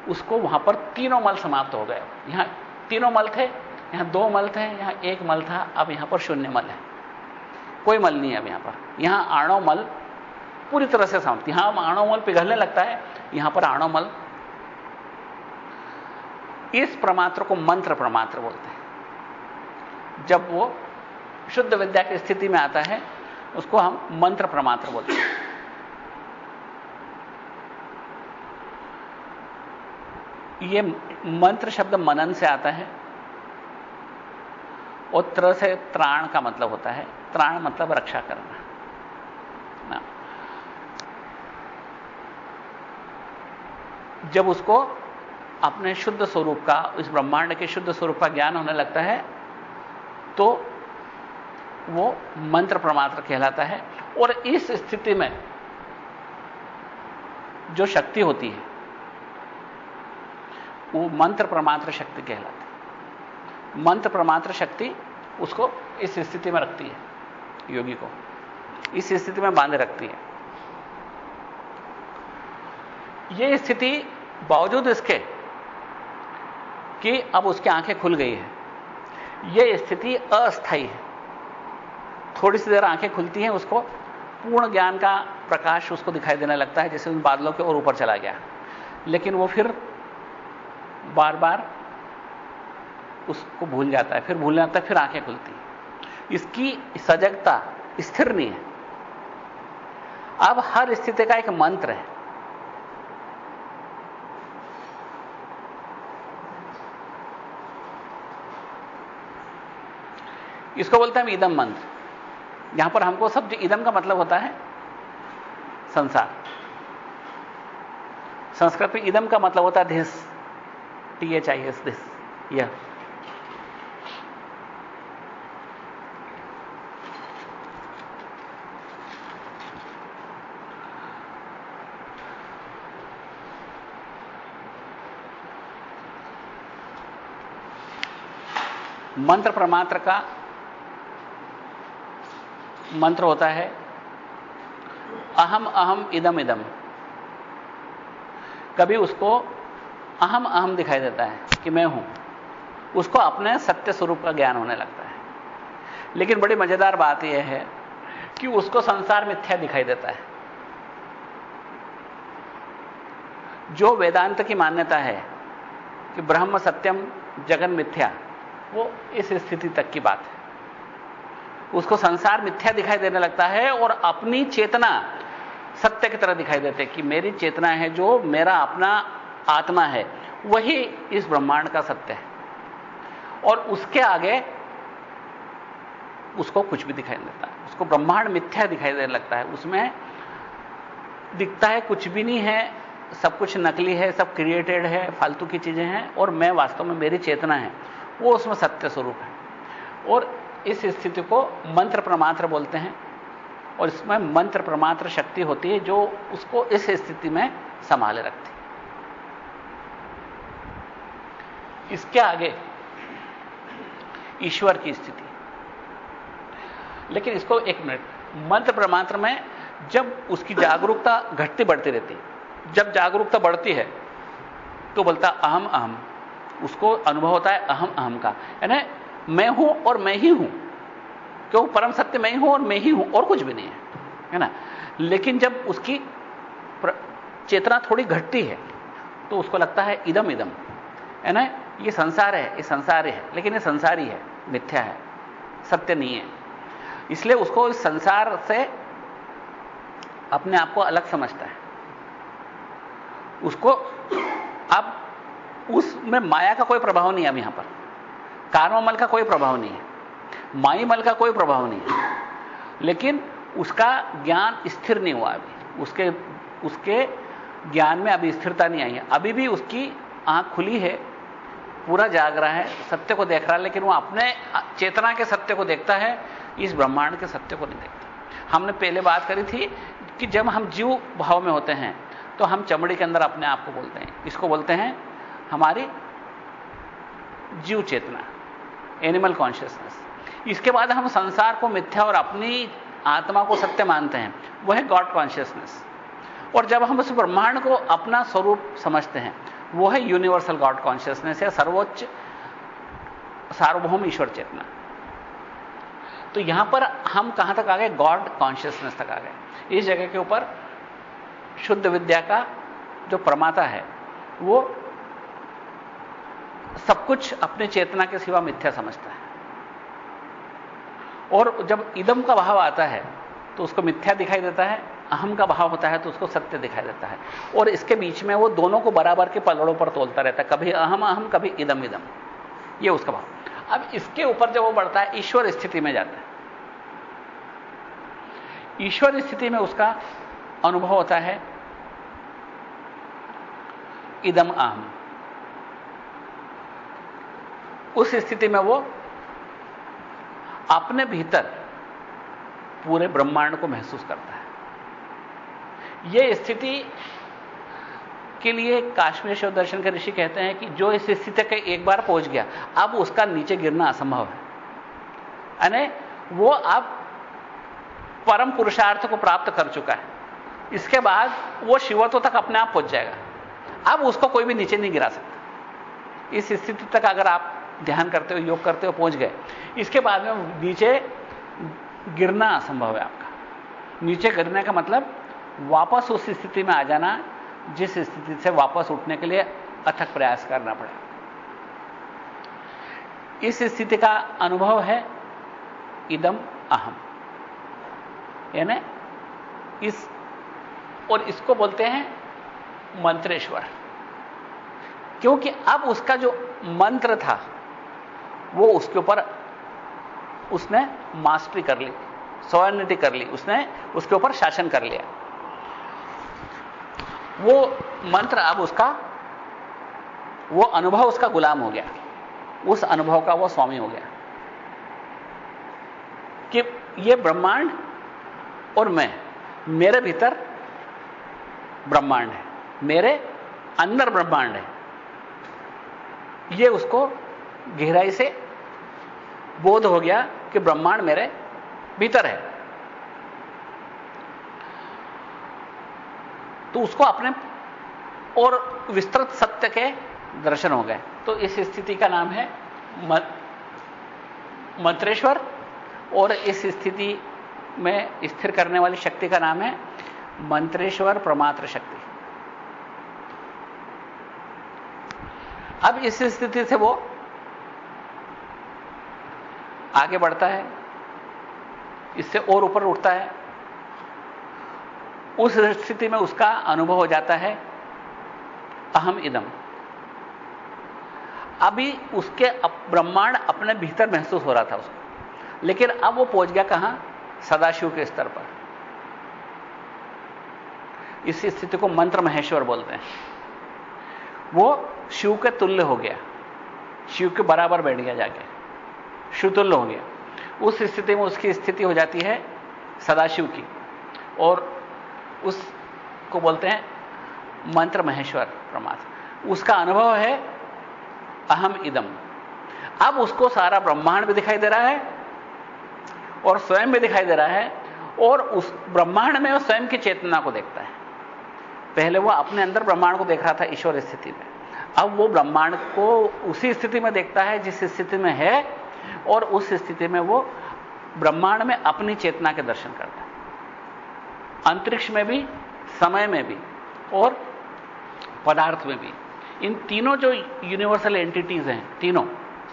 उसको वहाँ पर तीनों मल समाप्त हो गए। यहाँ तीनों मल थे, यहाँ दो मल थे, यहाँ एक मल था, अब यहाँ पर शून्य मल है। कोई मल नहीं है अब यहाँ पर। यहाँ आणव मल पूरी तरह से समाप्त। यहाँ आणो मल पिघलने लगता है, यहाँ पर आणो मल इस प्रमात्र को मंत्र प्रमात्र बोलते हैं। जब वो शुद्ध विद्या की स्थिति में आता है, उसको हम मंत्र प्रमात्र बोलते हैं। ये मंत्र शब्द मनन से आता है। और त्र से त्राण का मतलब होता है। त्राण मतलब रक्षा करना। ना। जब उसको अपने शुद्ध स्वरूप का, इस ब्रह्मांड के शुद्ध स्वरूप का ज्ञान होने लगता है तो वो मंत्र प्रमात्र कहलाता है। और इस स्थिति में जो शक्ति होती है, वो मंत्र प्रमात्र शक्ति कहलाती है। मंत्र प्रमात्र शक्ति उसको इस स्थिति में रखती है, योगी को। इस स्थिति में बांधे रखती है। यह स्थिति बावजूद इसके कि अब उसकी आँखें खुल गई है। यह स्थिति अस्थायी है। थोड़ी सी देर आँखें खुलती हैं, उसको पूर्ण ज्ञान का प्रकाश उसको दिखाई देने लगता है, जैसे उन बादलों के और ऊपर चला गया। लेकिन वो फिर बार बार उसको भूल जाता है, फिर भूल जाता है, फिर आँखें खुलती हैं। इसकी सजगता स्थिर नहीं है। अब हर स्थिति का एक मंत्र है। इसको बोलते हैं हम मंत्र। यहाँ पर हमको सब इदम का मतलब होता है संसार। संस्कृत में इदम का मतलब होता है this. T H I S this. यह। मंत्र प्रमात्र का मंत्र होता है, अहम अहम इदम इदम। कभी उसको अहम अहम दिखाई देता है कि मैं हूँ। उसको अपने सत्य स्वरूप का ज्ञान होने लगता है। लेकिन बड़ी मज़ेदार बात यह है कि उसको संसार मिथ्या दिखाई देता है। जो वेदांत की मान्यता है कि ब्रह्म सत्यम जगन मिथ्या, वो इस स्थिति तक की बात है। उसको संसार मिथ्या दिखाई देने लगता है और अपनी चेतना सत्य की तरह दिखाई देते कि मेरी चेतना है जो मेरा अपना आत्मा है। वही इस ब्रह्मांड का सत्य है। और उसके आगे उसको कुछ भी दिखाई नहीं देता। उसको ब्रह्मांड मिथ्या दिखाई देने लगता है। उसमें दिखता है कुछ भी नहीं है, सब कुछ नकली है, सब क्रिएटेड है, फालतू की चीज़ें हैं और मैं वास्तव में मेरी चेतना है। वो उसमें सत्य स्वरूप है। और इस स्थिति को मंत्र प्रमात्र बोलते हैं और इसमें मंत्र प्रमात्र शक्ति होती है जो उसको इस स्थिति में संभाले रखती है। इसके आगे ईश्वर की स्थिति। लेकिन इसको एक मिनट, मंत्र प्रमात्र में जब उसकी जागरूकता घटती बढ़ती रहती है, जब जागरूकता बढ़ती है तो बोलता अहम अहम, उसको अनुभव होता है अहम अहम का। यानी मैं हूँ और मैं ही हूँ। क्यों? परम सत्य मैं ही हूँ और मैं ही हूँ, और कुछ भी नहीं है। है ना? लेकिन जब उसकी चेतना थोड़ी घटती है तो उसको लगता है इदम इदम। है ना? ये संसार है, ये संसार है, लेकिन ये संसारी है, मिथ्या है, सत्य नहीं है। इसलिए उसको इस संसार से अपने आप को अलग समझता है। उसको अब, उसमें माया का कोई प्रभाव नहीं है अब यहाँ पर। कार्ममल का कोई प्रभाव नहीं है, माई मल का कोई प्रभाव नहीं है। लेकिन उसका ज्ञान स्थिर नहीं हुआ अभी। उसके उसके ज्ञान में अभी स्थिरता नहीं आई है। अभी भी उसकी आँख खुली है, पूरा जाग रहा है, सत्य को देख रहा है, लेकिन वो अपने चेतना के सत्य को देखता है, इस ब्रह्मांड के सत्य को नहीं देखता। हमने पहले बात करी थी कि जब हम जीव भाव में होते हैं तो हम चमड़ी के अंदर अपने आप को बोलते हैं। इसको बोलते हैं हमारी जीव चेतना। एनिमल कॉन्शियसनेस इसके बाद हम संसार को मिथ्या और अपनी आत्मा को सत्य मानते हैं। वह है गॉड कॉन्शियसनेस और जब हम उस ब्रह्मांड को अपना स्वरूप समझते हैं वो है यूनिवर्सल गॉड कॉन्शियसनेस या सर्वोच्च सार्वभौम ईश्वर चेतना। तो यहाँ पर हम कहाँ तक आ गए? गॉड कॉन्शियसनेस तक आ गए। इस जगह के ऊपर शुद्ध विद्या का जो प्रमाता है, वो सब कुछ अपने चेतना के सिवा मिथ्या समझता है। और जब इदम का भाव आता है तो उसको मिथ्या दिखाई देता है, अहम का भाव होता है तो उसको सत्य दिखाई देता है। और इसके बीच में वो दोनों को बराबर के पलड़ों पर तोलता रहता है, कभी अहम अहम, कभी इदम इदम। ये उसका भाव। अब इसके ऊपर जब वो बढ़ता है, ईश्वर स्थिति में जाता है। ईश्वर स्थिति में उसका अनुभव होता है, इदम अहम। उस स्थिति में वो अपने भीतर पूरे ब्रह्मांड को महसूस करता है। यह स्थिति के लिए काश्मीर शिव दर्शन के ऋषि कहते हैं कि जो इस स्थिति के एक बार पहुँच गया, अब उसका नीचे गिरना असंभव है। यानी वो अब परम पुरुषार्थ को प्राप्त कर चुका है। इसके बाद वो शिवत्व तक अपने आप पहुँच जाएगा। अब उसको कोई भी नीचे नहीं गिरा सकता। इस स्थिति तक अगर आप ध्यान करते हो, योग करते हो, पहुँच गए। इसके बाद में नीचे गिरना असंभव है आपका। नीचे गिरने का मतलब वापस उस स्थिति में आ जाना, जिस स्थिति से वापस उठने के लिए अथक प्रयास करना पड़ेगा इस स्थिति का अनुभव है इदम अहम। यानी इस, और इसको बोलते हैं मंत्रेश्वर। क्योंकि अब उसका जो मंत्र था वो उसके ऊपर उसने मास्टरी कर ली सॉयनिटी कर ली, उसने उसके ऊपर शासन कर लिया। वो मंत्र अब उसका, वो अनुभव उसका गुलाम हो गया। उस अनुभव का वो स्वामी हो गया। कि ये ब्रह्मांड और मैं, मेरे भीतर ब्रह्मांड है, मेरे अंदर ब्रह्मांड है। ये उसको गहराई से बोध हो गया कि ब्रह्मांड मेरे भीतर है। तो उसको अपने और विस्तृत सत्य के दर्शन हो गए। तो इस स्थिति का नाम है मंत्रेश्वर और इस स्थिति में स्थिर करने वाली शक्ति का नाम है मंत्रेश्वर प्रमात्र शक्ति। अब इस स्थिति से वो आगे बढ़ता है, इससे और ऊपर उठता है। उस स्थिति में उसका अनुभव हो जाता है, अहम इदम। अभी उसके ब्रह्मांड अपने भीतर महसूस हो रहा था उसको, लेकिन अब वो पहुँच गया कहाँ? सदाशिव के स्तर पर। इस स्थिति को मंत्र महेश्वर बोलते हैं। वो शिव के तुल्य हो गया, शिव के बराबर बैठ गया जाके। शिवतुल्य हो। गया उस स्थिति में उसकी स्थिति हो जाती है सदाशिव की। और उसको बोलते हैं मंत्र महेश्वर परमात्मा उसका अनुभव है अहम इदम। अब उसको सारा ब्रह्मांड भी दिखाई दे रहा है और स्वयं भी दिखाई दे रहा है और उस ब्रह्मांड में वो स्वयं की चेतना को देखता है। पहले वो अपने अंदर ब्रह्मांड को देख रहा था ईश्वर स्थिति में। अब वो ब्रह्मांड को उसी स्थिति में देखता है जिस स्थिति में है और उस स्थिति में वो ब्रह्मांड में अपनी चेतना के दर्शन करता है। अंतरिक्ष में भी, समय में भी और पदार्थ में भी। इन तीनों जो यूनिवर्सल एंटिटीज हैं, तीनों,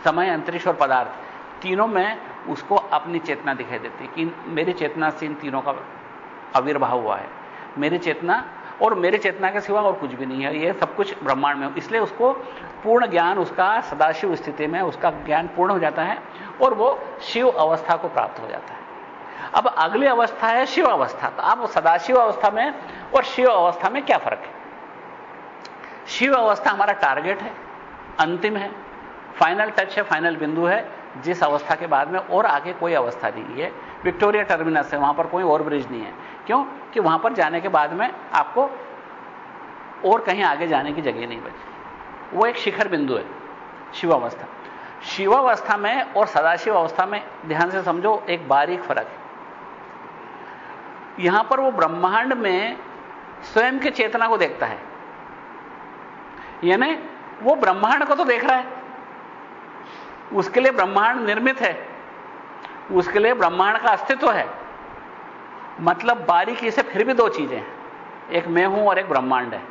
समय, अंतरिक्ष और पदार्थ, तीनों में उसको अपनी चेतना दिखाई देती है कि मेरी चेतना से इन तीनों का आविर्भाव हुआ है। मेरी चेतना और मेरे चेतना के सिवा और कुछ भी नहीं है। ये सब कुछ ब्रह्मांड में। इसलिए उसको पूर्ण ज्ञान, उसका सदाशिव स्थिति में उसका ज्ञान पूर्ण हो जाता है और वो शिव अवस्था को प्राप्त हो जाता है। अब अगली अवस्था है शिव अवस्था। तो अब सदाशिव अवस्था में और शिव अवस्था में क्या फ़र्क है? शिव अवस्था हमारा टारगेट है, अंतिम है फाइनल टच है फाइनल बिंदु है, जिस अवस्था के बाद में और आगे कोई अवस्था नहीं है। विक्टोरिया टर्मिनस है, वहाँ पर कोई और ब्रिज नहीं है। क्यों? कि वहाँ पर जाने के बाद में आपको और कहीं आगे जाने की जगह नहीं बची। वो एक शिखर बिंदु है, शिवावस्था। शिवावस्था में और सदाशिव अवस्था में, ध्यान से समझो, एक बारीक फ़र्क है। यहाँ पर वो ब्रह्मांड में स्वयं की चेतना को देखता है। यानी वो ब्रह्मांड को तो देख रहा है। उसके लिए ब्रह्मांड निर्मित है। उसके लिए ब्रह्मांड का अस्तित्व है। मतलब बारीकी से फिर भी दो चीज़ें हैं। एक मैं हूँ और एक ब्रह्मांड है।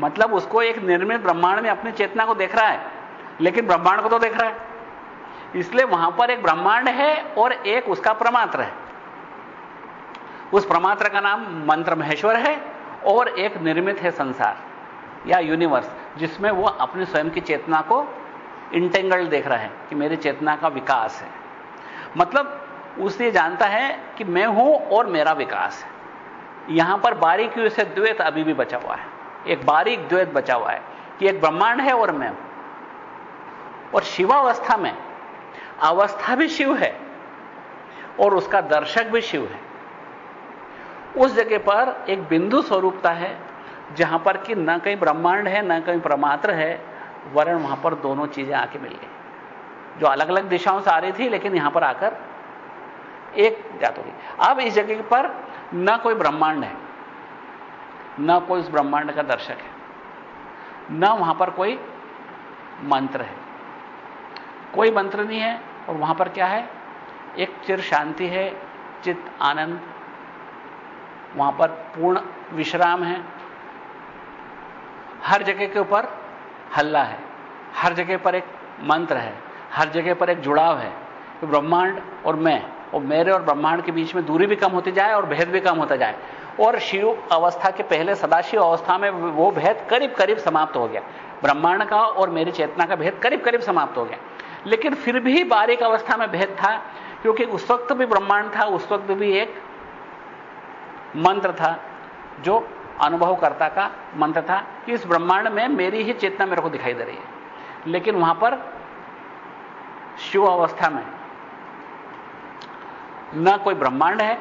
मतलब उसको एक निर्मित ब्रह्मांड में अपनी चेतना को देख रहा है, लेकिन ब्रह्मांड को तो देख रहा है। इसलिए वहाँ पर एक ब्रह्मांड है और एक उसका प्रमात्र है। उस प्रमात्र का नाम मंत्र महेश्वर है और एक निर्मित है संसार या यूनिवर्स जिसमें वो अपने स्वयं की चेतना को इंटेंगल्ड देख रहा है कि मेरी चेतना का विकास है। मतलब उसे जानता है कि मैं हूँ और मेरा विकास है। यहाँ पर बारीकी से द्वैत अभी भी बचा हुआ है। एक बारीक द्वैत बचा हुआ है कि एक ब्रह्मांड है और मैं और शिवावस्था में अवस्था भी शिव है और उसका दर्शक भी शिव है। उस जगह पर एक बिंदु स्वरूपता है जहाँ पर कि न कहीं ब्रह्मांड है, न कहीं प्रमात्र है वरण वहाँ पर दोनों चीज़ें आके मिल गई। जो अलग अलग दिशाओं से आ रही थी, लेकिन यहाँ पर आकर एक जात होगी अब इस जगह पर न कोई ब्रह्मांड है, न कोई उस ब्रह्मांड का दर्शक है, न वहाँ पर कोई मंत्र है। कोई मंत्र नहीं है, और वहाँ पर क्या है? एक चिर शांति है, चित्त आनंद, वहाँ पर पूर्ण विश्राम है। हर जगह के ऊपर हल्ला है, हर जगह पर एक मंत्र है। हर जगह पर एक जुड़ाव है तो ब्रह्मांड और मैं, और मेरे और ब्रह्मांड के बीच में दूरी भी कम होती जाए और भेद भी कम होता जाए। और शिव अवस्था के पहले सदाशिव अवस्था में वो भेद करीब करीब समाप्त हो गया। ब्रह्मांड का और मेरी चेतना का भेद करीब करीब समाप्त हो गया। लेकिन फिर भी बारीक अवस्था में भेद था, क्योंकि उस वक्त भी ब्रह्मांड था, उस वक्त भी एक मंत्र था, जो अनुभवकर्ता का मंत्र था कि इस ब्रह्मांड में मेरी ही चेतना मेरे को दिखाई दे रही है। लेकिन वहाँ पर शिव अवस्था में न कोई ब्रह्मांड है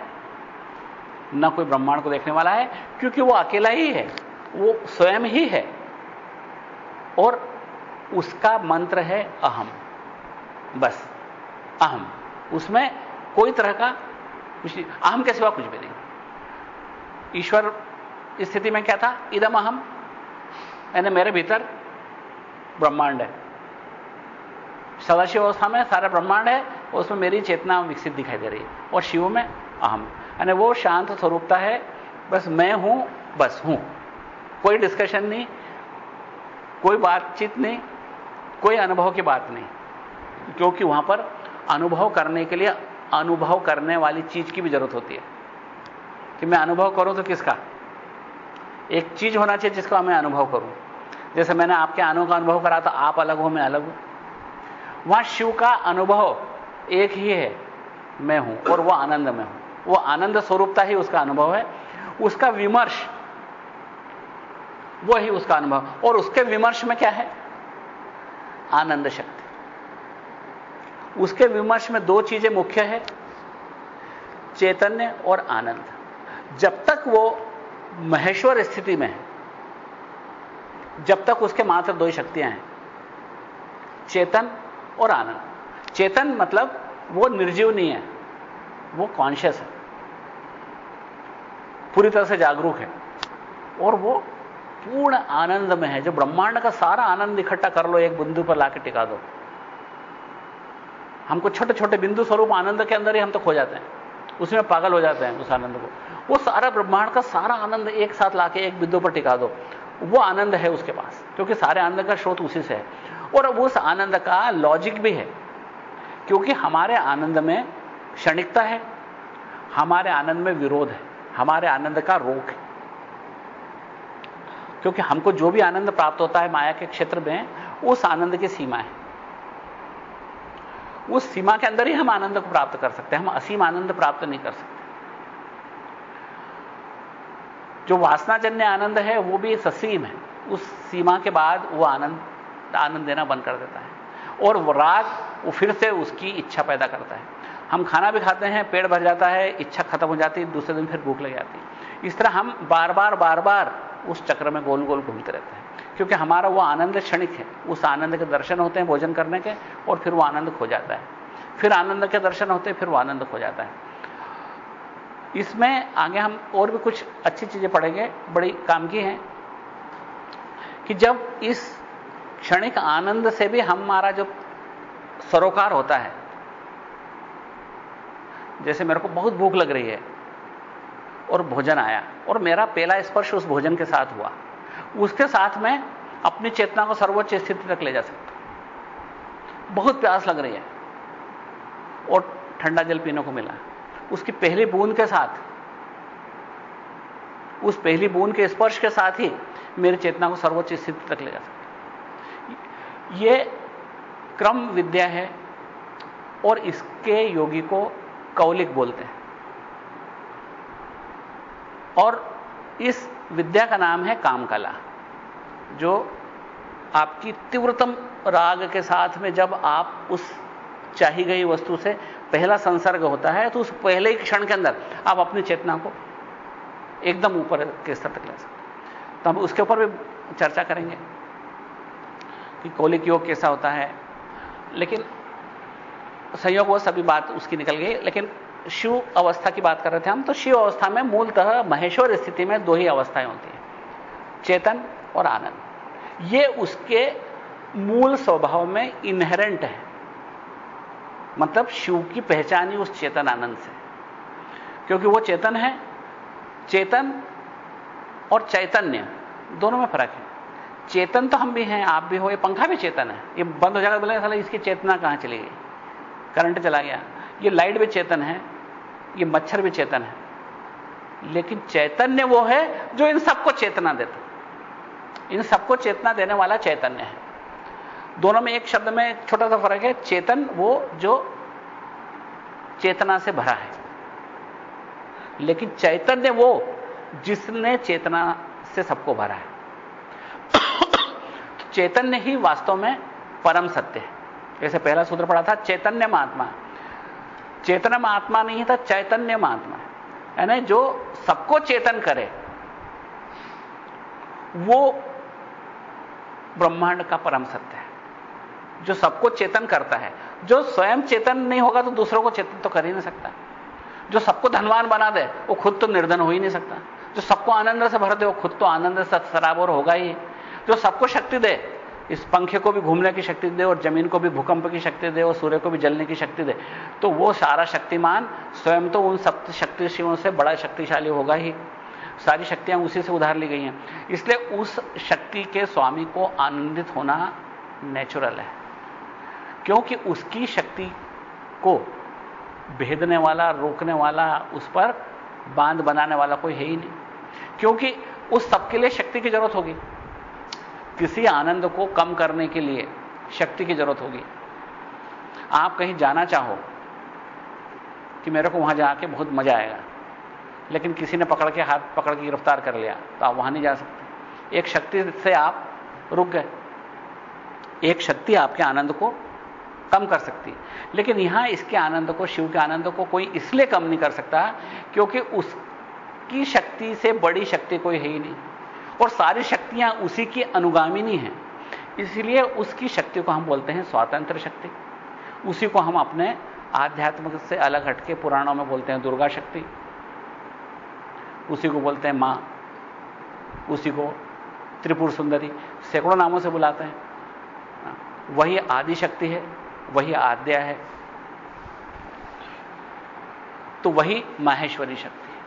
न कोई ब्रह्मांड को देखने वाला है क्योंकि वो अकेला ही है वो स्वयं ही है और उसका मंत्र है अहम बस अहम उसमें कोई तरह का कुछ अहम के सिवा कुछ भी नहीं ईश्वर स्थिति में क्या था इदम अहम यानी मेरे भीतर ब्रह्मांड है सदाशिव अवस्था में सारा ब्रह्मांड है, उसमें मेरी चेतना विकसित दिखाई दे रही है, और शिव में अहम। यानी वो शांत स्वरूपता है, बस मैं हूँ, बस हूँ। कोई डिस्कशन नहीं, कोई बातचीत नहीं, कोई अनुभव की बात नहीं। क्योंकि वहाँ पर अनुभव करने के लिए अनुभव करने वाली चीज़ की भी ज़रूरत होती है। कि मैं अनुभव करूँ तो किसका? एक चीज़ होना चाहिए जिसका मैं अनुभव करूँ। जैसे मैंने आपके आनों का अनुभव करा तो आप अलग हो, मैं अलग हूँ। वहाँ शिव का अनुभव एक ही है। मैं हूँ और वह आनंद में हूँ। वह आनंद स्वरूपता ही उसका अनुभव है। उसका विमर्श, वो ही उसका अनुभव। और उसके विमर्श में क्या है? आनंद शक्ति। उसके विमर्श में दो चीज़ें मुख्य है, चैतन्य और आनंद। जब तक वो महेश्वर स्थिति में है, जब तक उसके मात्र दो ही शक्तियाँ हैं, चेतन और आनंद। चेतन मतलब वो निर्जीव नहीं है, वो कॉन्शियस है। पूरी तरह से जागरूक है। और वो पूर्ण आनंद में है। जो ब्रह्मांड का सारा आनंद इकट्ठा कर लो, एक बिंदु पर लाके टिका दो। हमको छोटे छोटे बिंदु स्वरूप आनंद के अंदर ही हम तो खो जाते हैं। उसमें पागल हो जाते हैं उस आनंद को। वो सारा ब्रह्मांड का सारा आनंद एक साथ लाके एक बिंदु पर टिका दो। वो आनंद है उसके पास, क्योंकि सारे आनंद का स्रोत उसी से है। और अब उस आनंद का लॉजिक भी है। क्योंकि हमारे आनंद में क्षणिकता है, हमारे आनंद में विरोध है, हमारे आनंद का रोक है। क्योंकि हमको जो भी आनंद प्राप्त होता है माया के क्षेत्र में, उस आनंद की सीमा है। उस सीमा के अंदर ही हम आनंद को प्राप्त कर सकते हैं, हम असीम आनंद प्राप्त नहीं कर सकते। जो वासनाजन्य आनंद है, वो भी ससीम है। उस सीमा के बाद वो आनंद आनंद देना बंद कर देता है। और वो राग, वो फिर से उसकी इच्छा पैदा करता है। हम खाना भी खाते हैं, पेट भर जाता है, इच्छा खत्म हो जाती है, दूसरे दिन फिर भूख लग जाती है। इस तरह हम बार बार बार बार उस चक्र में गोल गोल घूमते रहते हैं। क्योंकि हमारा वो आनंद क्षणिक है। उस आनंद के दर्शन होते हैं भोजन करने के, और फिर वो आनंद खो जाता है। फिर आनंद के दर्शन होते हैं, फिर वो आनंद खो जाता है। इसमें आगे हम और भी कुछ अच्छी चीज़ें पढ़ेंगे, बड़ी काम की हैं कि जब इस क्षणिक आनंद से भी हमारा जो सरोकार होता है, जैसे मेरे को बहुत भूख लग रही है और भोजन आया और मेरा पहला स्पर्श उस भोजन के साथ हुआ। उसके साथ मैं अपनी चेतना को सर्वोच्च स्थिति तक ले जा सकता बहुत प्यास लग रही है और ठंडा जल पीने को मिला। उसकी पहली बूंद के साथ, उस पहली बूंद के स्पर्श के साथ ही मेरी चेतना को सर्वोच्च स्थिति तक ले जा सकती यह क्रम विद्या है और इसके योगी को कौलिक बोलते हैं। और इस विद्या का नाम है कामकला, जो आपकी तीव्रतम राग के साथ में जब आप उस चाही गई वस्तु से पहला संसर्ग होता है तो उस पहले ही क्षण के अंदर आप अपनी चेतना को एकदम ऊपर के स्तर तक ले सकते तो हम उसके ऊपर भी चर्चा करेंगे। कि कौलिक योग कैसा होता है। लेकिन संयोग वो सभी बात उसकी निकल गई। लेकिन शिव अवस्था की बात कर रहे थे हम तो शिव अवस्था में मूलतः महेश्वर स्थिति में दो ही अवस्थाएँ होती हैं, चेतन और आनंद। ये उसके मूल स्वभाव में इनहेरेंट है। मतलब शिव की पहचान ही उस चेतन आनंद से। क्योंकि वो चेतन है, चेतन और चैतन्य, दोनों में फ़र्क है। चेतन तो हम भी हैं, आप भी हो, ये पंखा भी चेतन है। ये बंद हो जाएगा बोले साला इसकी चेतना कहाँ चली गई? करंट चला गया। ये लाइट भी चेतन है, ये मच्छर भी चेतन है। लेकिन चैतन्य वो है जो इन सबको चेतना देता इन सबको चेतना देने वाला चैतन्य है। दोनों में एक शब्द में छोटा सा फ़र्क है, चेतन वो जो चेतना से भरा है। लेकिन चैतन्य वो जिसने चेतना से सबको भरा है। चैतन्य ही वास्तव में परम सत्य है। जैसे पहला सूत्र पढ़ा था, चैतन्य महात्मा। चेतन महात्मा नहीं था, चैतन्य महात्मा। यानी जो सबको चेतन करे, वो ब्रह्मांड का परम सत्य है। जो सबको चेतन करता है। जो स्वयं चेतन नहीं होगा तो दूसरों को चेतन तो कर ही नहीं सकता। जो सबको धनवान बना दे, वो खुद तो निर्धन हो ही नहीं सकता। जो सबको आनंद से भर दे, वो खुद तो आनंद से सराबर होगा ही। जो सबको शक्ति दे, इस पंखे को भी घूमने की शक्ति दे और ज़मीन को भी भूकंप की शक्ति दे और सूर्य को भी जलने की शक्ति दे तो वो सारा शक्तिमान स्वयं तो उन सप्त शक्तिशियों से बड़ा शक्तिशाली होगा ही। सारी शक्तियाँ उसी से उधार ली गई हैं। इसलिए उस शक्ति के स्वामी को आनंदित होना नेचुरल है। क्योंकि उसकी शक्ति को भेदने वाला, रोकने वाला, उस पर बाँध बनाने वाला कोई है ही नहीं। क्योंकि उस सबके लिए शक्ति की ज़रूरत होगी। किसी आनंद को कम करने के लिए शक्ति की ज़रूरत होगी। आप कहीं जाना चाहो कि मेरे को वहाँ जाके बहुत मज़ा आएगा, लेकिन किसी ने पकड़ के हाथ पकड़ के गिरफ़्तार कर लिया तो आप वहाँ नहीं जा सकते। एक शक्ति से आप रुक गए। एक शक्ति आपके आनंद को कम कर सकती लेकिन यहाँ इसके आनंद को, शिव के आनंद को कोई इसलिए कम नहीं कर सकता, क्योंकि उसकी शक्ति से बड़ी शक्ति कोई है ही नहीं। और सारी शक्तियाँ उसी की अनुगामिनी हैं। इसलिए उसकी शक्ति को हम बोलते हैं स्वातंत्र शक्ति। उसी को हम अपने आध्यात्मिक से अलग हटके पुराणों में बोलते हैं दुर्गा शक्ति। उसी को बोलते हैं माँ। उसी को त्रिपुर सुंदरी। सैकड़ों नामों से बुलाते हैं। वही आदि शक्ति है, वही आद्या है। तो वही माहेश्वरी शक्ति। है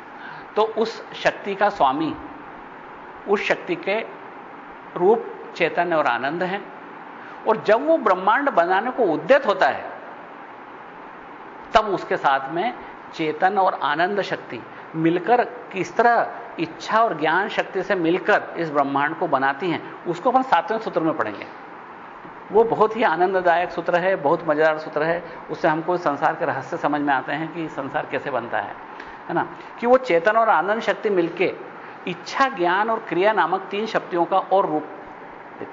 तो उस शक्ति का स्वामी उस शक्ति के रूप, चैतन्य और आनंद है। और जब वो ब्रह्मांड बनाने को उद्यत होता है, तब उसके साथ में चेतन और आनंद शक्ति मिलकर किस तरह इच्छा और ज्ञान शक्ति से मिलकर इस ब्रह्मांड को बनाती हैं, उसको अपन सातवें सूत्र में पढ़ेंगे। वो बहुत ही आनंददायक सूत्र है, बहुत मज़ेदार सूत्र है। उससे हमको संसार के रहस्य समझ में आते हैं कि संसार कैसे बनता है है ना? कि वो चेतन और आनंद शक्ति मिलके इच्छा, ज्ञान और क्रिया नामक तीन शक्तियों का और रूप देती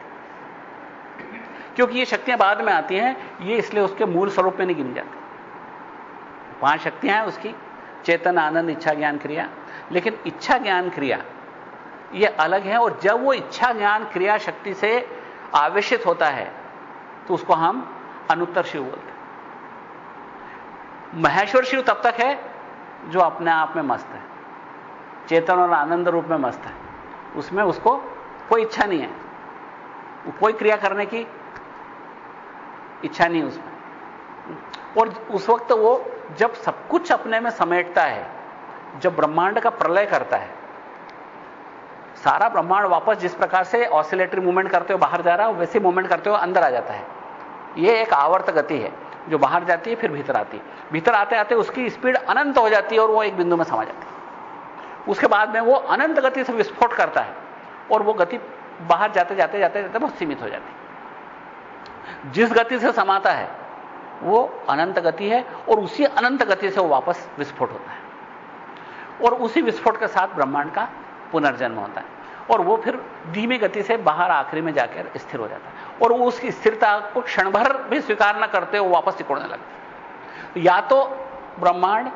क्योंकि ये शक्तियाँ बाद में आती हैं, ये इसलिए उसके मूल स्वरूप में नहीं गिन जाती। पाँच शक्तियाँ हैं उसकी, चेतन, आनंद, इच्छा, ज्ञान, क्रिया। लेकिन इच्छा, ज्ञान, क्रिया, ये अलग है और जब वो इच्छा, ज्ञान, क्रिया शक्ति से आवेशित होता है तो उसको हम अनुत्तर शिव बोलते महेश्वर शिव तब तक है जो अपने आप में मस्त है। चेतन और आनंद रूप में मस्त है। उसमें उसको कोई इच्छा नहीं है। कोई क्रिया करने की इच्छा नहीं उसमें। और उस वक्त वो जब सब कुछ अपने में समेटता है, जब ब्रह्मांड का प्रलय करता है, सारा ब्रह्मांड वापस जिस प्रकार से ऑसिलेटरी मूवमेंट करते हो, बाहर जा रहा है, वैसे मूवमेंट करते हो, अंदर आ जाता है। यह एक आवर्त गति है। जो बाहर जाती है, फिर भीतर आती है। भीतर आते आते उसकी स्पीड अनंत हो जाती है और वो एक बिंदु में समा जाती है। उसके बाद में वो अनंत गति से विस्फोट करता है और वो गति बाहर जाते जाते जाते जाते बहुत सीमित हो जाती जिस गति से समाता है, वो अनंत गति है और उसी अनंत गति से वो वापस विस्फोट होता है। और उसी विस्फोट के साथ ब्रह्मांड का पुनर्जन्म होता है और वो फिर धीमी गति से बाहर आखिरी में जाकर स्थिर हो जाता है और उसकी स्थिरता को क्षण भर भी स्वीकार न करते वो वापस सिकुड़ने लगता है। या तो ब्रह्मांड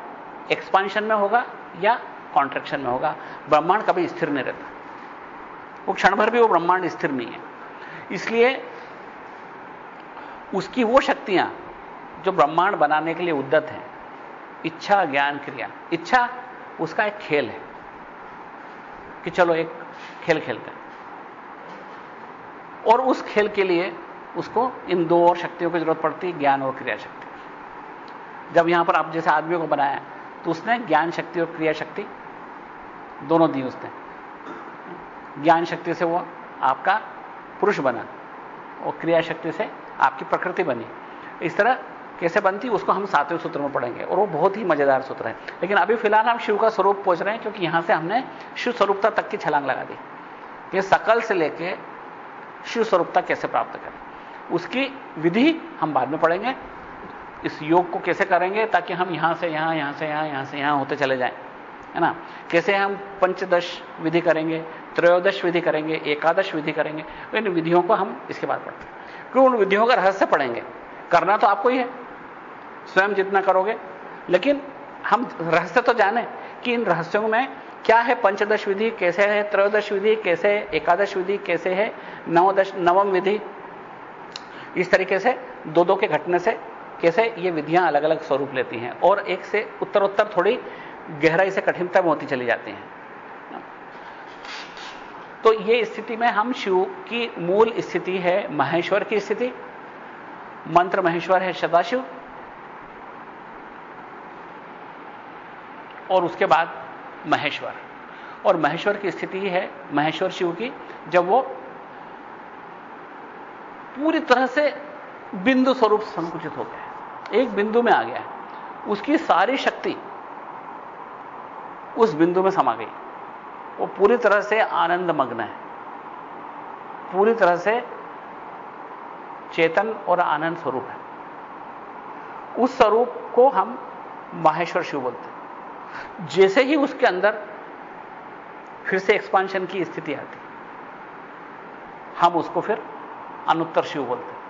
एक्सपांशन में होगा या कॉन्ट्रेक्शन में होगा, ब्रह्मांड कभी स्थिर नहीं रहता। वो क्षण भर भी वो ब्रह्मांड स्थिर नहीं है। इसलिए उसकी वो शक्तियाँ जो ब्रह्मांड बनाने के लिए उद्दत हैं, इच्छा, ज्ञान, क्रिया, इच्छा उसका एक खेल है कि चलो एक खेल खेलते हैं। और उस खेल के लिए उसको इन दो और शक्तियों की ज़रूरत पड़ती है, ज्ञान और क्रिया शक्ति। जब यहाँ पर आप जैसे आदमियों को बनाया तो उसने ज्ञान शक्ति और क्रिया शक्ति दोनों दी उसने। ज्ञान शक्ति से वो आपका पुरुष बना, और क्रिया शक्ति से आपकी प्रकृति बनी। इस तरह कैसे बनती, उसको हम सातवें सूत्र में पढ़ेंगे, और वो बहुत ही मज़ेदार सूत्र है। लेकिन अभी फ़िलहाल हम शिव का स्वरूप पहुँच रहे हैं, क्योंकि यहाँ से हमने शिव स्वरूपता तक की छलांग लगा दी। कि सकल से लेके शिव स्वरूपता कैसे प्राप्त करें, उसकी विधि हम बाद में पढ़ेंगे। इस योग को कैसे करेंगे, ताकि हम यहाँ से यहाँ यहाँ से यहाँ यहाँ से यहाँ होते चले जाएँ। है ना? कैसे हम पंचदश विधि करेंगे, त्रयोदश विधि करेंगे, एकादश विधि करेंगे इन विधियों को हम इसके बाद पढ़ते हैं। क्यों? उन विधियों का रहस्य पढ़ेंगे। करना तो आपको ही है। स्वयं जितना करोगे। लेकिन हम रहस्य तो जाने कि इन रहस्यों में क्या है पंचदश विधि, कैसे है त्रयोदश विधि, कैसे है एकादश विधि, कैसे है नवदश, नवम विधि। इस तरीके से दो दो के घटने से कैसे ये विधियाँ अलग अलग स्वरूप लेती हैं। और एक से उत्तर उत्तर थोड़ी गहराई से कठिनता में होती चली जाती हैं। तो ये स्थिति में हम शिव की मूल स्थिति है महेश्वर की स्थिति। मंत्र महेश्वर है सदाशिव। और उसके बाद महेश्वर। और महेश्वर की स्थिति है महेश्वर शिव की, जब वो पूरी तरह से बिंदु स्वरूप संकुचित हो गया है। एक बिंदु में आ गया है। उसकी सारी शक्ति उस बिंदु में समा गई। वो पूरी तरह से आनंद मग्न है। पूरी तरह से चेतन और आनंद स्वरूप है। उस स्वरूप को हम माहेश्वर शिव बोलते हैं। जैसे ही उसके अंदर फिर से एक्सपांशन की स्थिति आती, हम उसको फिर अनुत्तर शिव बोलते हैं।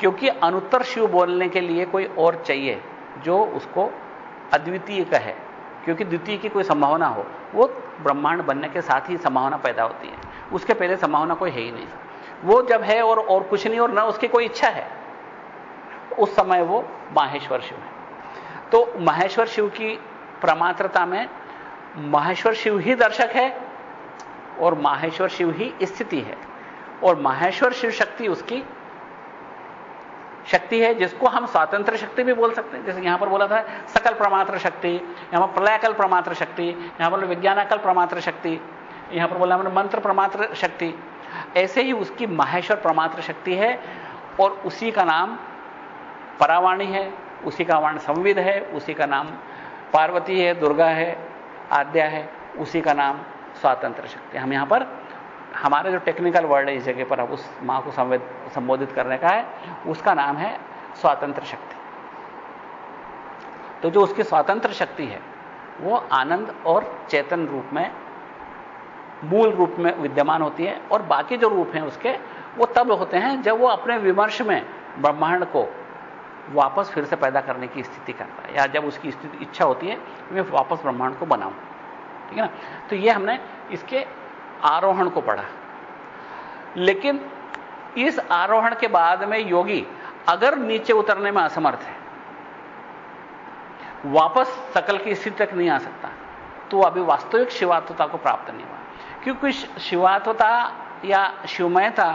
क्योंकि अनुत्तर शिव बोलने के लिए कोई और चाहिए जो उसको अद्वितीय का है, क्योंकि द्वितीय की कोई संभावना हो, वो ब्रह्मांड बनने के साथ ही संभावना पैदा होती है। उसके पहले संभावना कोई है ही नहीं। वो जब है और और कुछ नहीं और ना उसकी कोई इच्छा है, उस समय वो माहेश्वर शिव है। तो माहेश्वर शिव की प्रमात्रता में माहेश्वर शिव ही दर्शक है और माहेश्वर शिव ही स्थिति है। और माहेश्वर शिव शक्ति उसकी शक्ति है, जिसको हम स्वातंत्र शक्ति भी बोल सकते हैं। जैसे यहाँ पर बोला था, सकल प्रमात्र शक्ति, यहाँ पर प्रलयकल प्रमात्र शक्ति, यहाँ पर विज्ञानकल प्रमात्र शक्ति, यहाँ पर बोला हमने मंत्र प्रमात्र शक्ति। ऐसे ही उसकी माहेश्वर प्रमात्र शक्ति है, और उसी का नाम परावाणी है, उसी का वाण संविद है, उसी का नाम पार्वती है, दुर्गा है, आद्या है, उसी का नाम स्वातंत्र शक्ति। हम यहाँ पर हमारे जो टेक्निकल वर्ड है, इस जगह पर अब उस माँ को संबोधित करने का है, उसका नाम है स्वातंत्र शक्ति। तो जो उसकी स्वातंत्र शक्ति है, वो आनंद और चेतन रूप में, मूल रूप में विद्यमान होती है और बाकी जो रूप हैं उसके, वो तब होते हैं जब वो अपने विमर्श में ब्रह्मांड को वापस फिर से पैदा करने की स्थिति करता है, या जब उसकी इच्छा होती है मैं वापस ब्रह्मांड को बनाऊँ। ठीक है ना? तो ये हमने इसके आरोहण को पढ़ा। लेकिन इस आरोहण के बाद में योगी अगर नीचे उतरने में असमर्थ है, वापस सकल की स्थिति तक नहीं आ सकता तो अभी वास्तविक शिवात्वता को प्राप्त नहीं हुआ। क्योंकि शिवात्वता या शिवमयता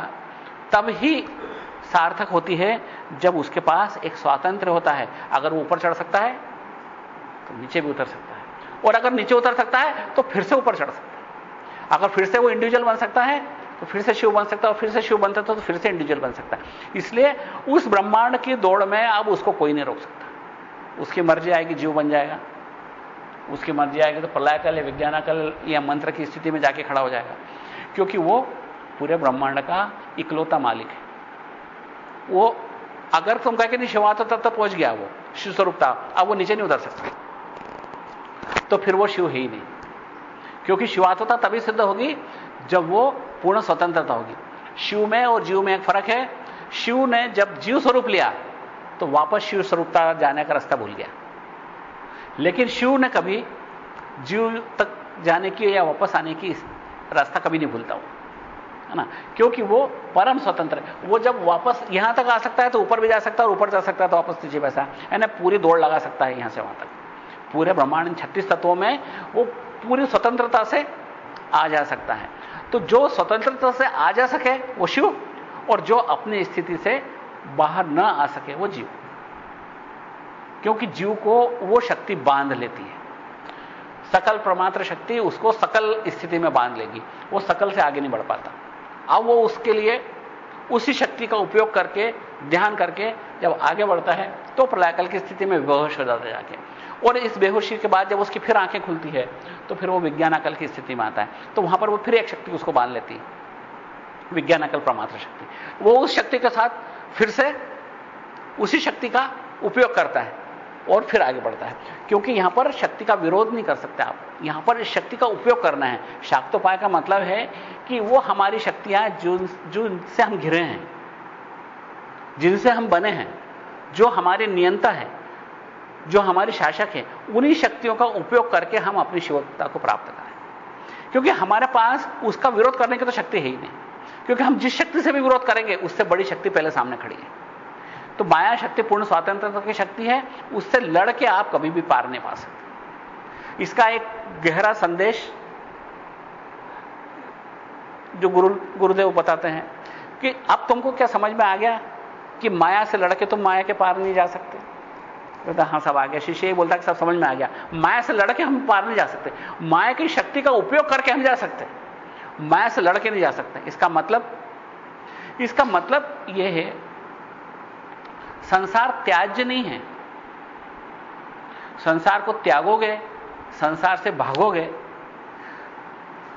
तब ही सार्थक होती है जब उसके पास एक स्वातंत्र होता है। अगर वो ऊपर चढ़ सकता है तो नीचे भी उतर सकता है। और अगर नीचे उतर सकता है तो फिर से ऊपर चढ़ सकता है। अगर फिर से वो इंडिविजुअल बन सकता है तो फिर से शिव बन सकता है, और फिर से शिव बनता तो फिर से इंडिविजुअल बन सकता है। इसलिए उस ब्रह्मांड की दौड़ में अब उसको कोई नहीं रोक सकता। उसकी मर्ज़ी आएगी, जीव बन जाएगा। उसकी मर्ज़ी आएगी तो प्रलयकल या विज्ञानकल या मंत्र की स्थिति में जाके खड़ा हो जाएगा। क्योंकि वो पूरे ब्रह्मांड का इकलौता मालिक है। वो अगर तुम कह के नहीं शिवात्व तब तक पहुँच गया वो, शिव स्वरूप था। अब वो नीचे नहीं उतर सकता। तो फिर वो शिव ही नहीं। क्योंकि शिवात्वता तभी सिद्ध होगी जब वो पूर्ण स्वतंत्रता होगी। शिव में और जीव में एक फ़र्क है। शिव ने जब जीव स्वरूप लिया तो वापस शिव स्वरूपता जाने का रास्ता भूल गया। लेकिन शिव ने कभी जीव तक जाने की या वापस आने की रास्ता कभी नहीं भूलता वो, है ना? क्योंकि वो परम स्वतंत्र है। वो जब वापस यहाँ तक आ सकता है तो ऊपर भी जा सकता है और ऊपर जा सकता है तो वापस नीचे वैसा है। ना पूरी दौड़ लगा सकता है यहाँ से वहाँ तक। पूरे ब्रह्मांड छत्तीस तत्वों में वो पूरी स्वतंत्रता से आ जा सकता है। तो जो स्वतंत्रता से आ जा सके वो शिव, और जो अपनी स्थिति से बाहर न आ सके वो जीव। क्योंकि जीव को वो शक्ति बाँध लेती है। सकल प्रमात्र शक्ति उसको सकल स्थिति में बाँध लेगी। वो सकल से आगे नहीं बढ़ पाता। अब वो उसके लिए उसी शक्ति का उपयोग करके, ध्यान करके जब आगे बढ़ता है तो प्रलयकल की स्थिति में बेहोश हो जाता जाके। और इस बेहोशी के बाद जब उसकी फिर आँखें खुलती है तो फिर वो विज्ञानकल की स्थिति में आता है। तो वहाँ पर वो फिर एक शक्ति उसको बाँध लेती है। विज्ञानकल प्रमात्र शक्ति। वो उस शक्ति के साथ फिर से उसी शक्ति का उपयोग करता है और फिर आगे बढ़ता है। क्योंकि यहाँ पर शक्ति का विरोध नहीं कर सकते आप। यहाँ पर इस शक्ति का उपयोग करना है। शाक्तोपाय का मतलब है कि वो हमारी शक्तियाँ जो जिनसे हम घिरे हैं, जिनसे हम बने हैं, जो हमारे नियंता है जो हमारी शासक है, उन्हीं शक्तियों का उपयोग करके हम अपनी शिवता को प्राप्त करें। क्योंकि हमारे पास उसका विरोध करने की तो शक्ति है ही नहीं। क्योंकि हम जिस शक्ति से भी विरोध करेंगे, उससे बड़ी शक्ति पहले सामने खड़ी है। तो माया शक्ति, पूर्ण स्वतंत्रता की शक्ति है, उससे लड़ के आप कभी भी पार नहीं पा सकते। इसका एक गहरा संदेश जो गुरु, गुरुदेव बताते हैं कि अब तुमको क्या समझ में आ गया कि माया से लड़के तुम माया के पार नहीं जा सकते? कहता हाँ सब आ गया। शिष्य ये बोलता कि, सब समझ में आ गया। माया से लड़के हम पार नहीं जा सकते। माया की शक्ति का उपयोग करके हम जा सकते माया से लड़के नहीं जा सकते। इसका मतलब इसका मतलब यह है, संसार त्याज्य नहीं है। संसार को त्यागोगे, संसार से भागोगे,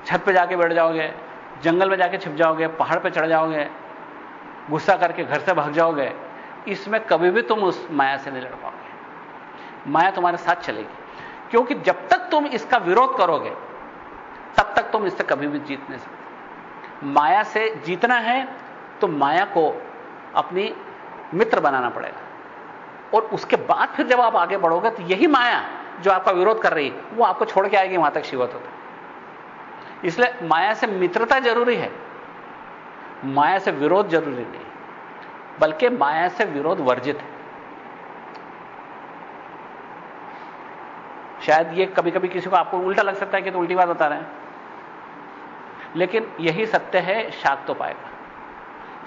छत पे जाके बैठ जाओगे, जंगल में जाके छिप जाओगे, पहाड़ पे चढ़ जाओगे, गुस्सा करके घर से भाग जाओगे, इसमें कभी भी तुम उस माया से नहीं लड़ पाओगे। माया तुम्हारे साथ चलेगी। क्योंकि जब तक तुम इसका विरोध करोगे, तब तक तुम इससे कभी भी जीत नहीं सकते। माया से जीतना है तो माया को अपनी मित्र बनाना पड़ेगा। और उसके बाद फिर जब आप आगे बढ़ोगे तो यही माया जो आपका विरोध कर रही है वो आपको छोड़ के आएगी, वहाँ तक शिवत होता इसलिए माया से मित्रता ज़रूरी है। माया से विरोध ज़रूरी नहीं बल्कि माया से विरोध वर्जित है। शायद ये कभी कभी किसी को आपको उल्टा लग सकता है कि तो उल्टी बात बता रहे हैं। लेकिन यही सत्य है शाक्तोपाय का।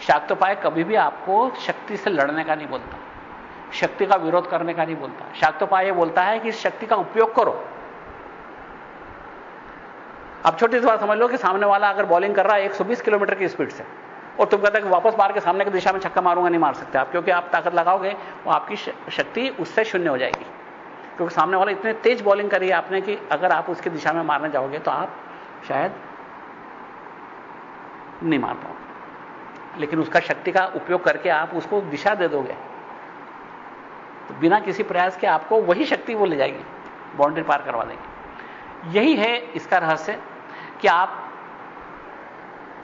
शाक्तोपाय कभी भी आपको शक्ति से लड़ने का नहीं बोलता। शक्ति का विरोध करने का नहीं बोलता। शाक्तोपाय बोलता है कि इस शक्ति का उपयोग करो। आप छोटी सी बात समझ लो कि सामने वाला अगर बॉलिंग कर रहा है 120 किलोमीटर की स्पीड से, और तुम कहते कि वापस मार के सामने की दिशा में छक्का मारूँगा, नहीं मार सकते आप, क्योंकि आप ताकत लगाओगे, वो आपकी शक्ति उससे शून्य हो जाएगी। क्योंकि सामने वाला इतने तेज बॉलिंग करी है आपने कि अगर आप उसकी दिशा में मारने जाओगे तो आप शायद नहीं मार पाओगे। लेकिन उसका शक्ति का उपयोग करके आप उसको दिशा दे दोगे। तो बिना किसी प्रयास के आपको वही शक्ति वो ले जाएगी बाउंड्री पार करवा देगी। यही है इसका रहस्य कि आप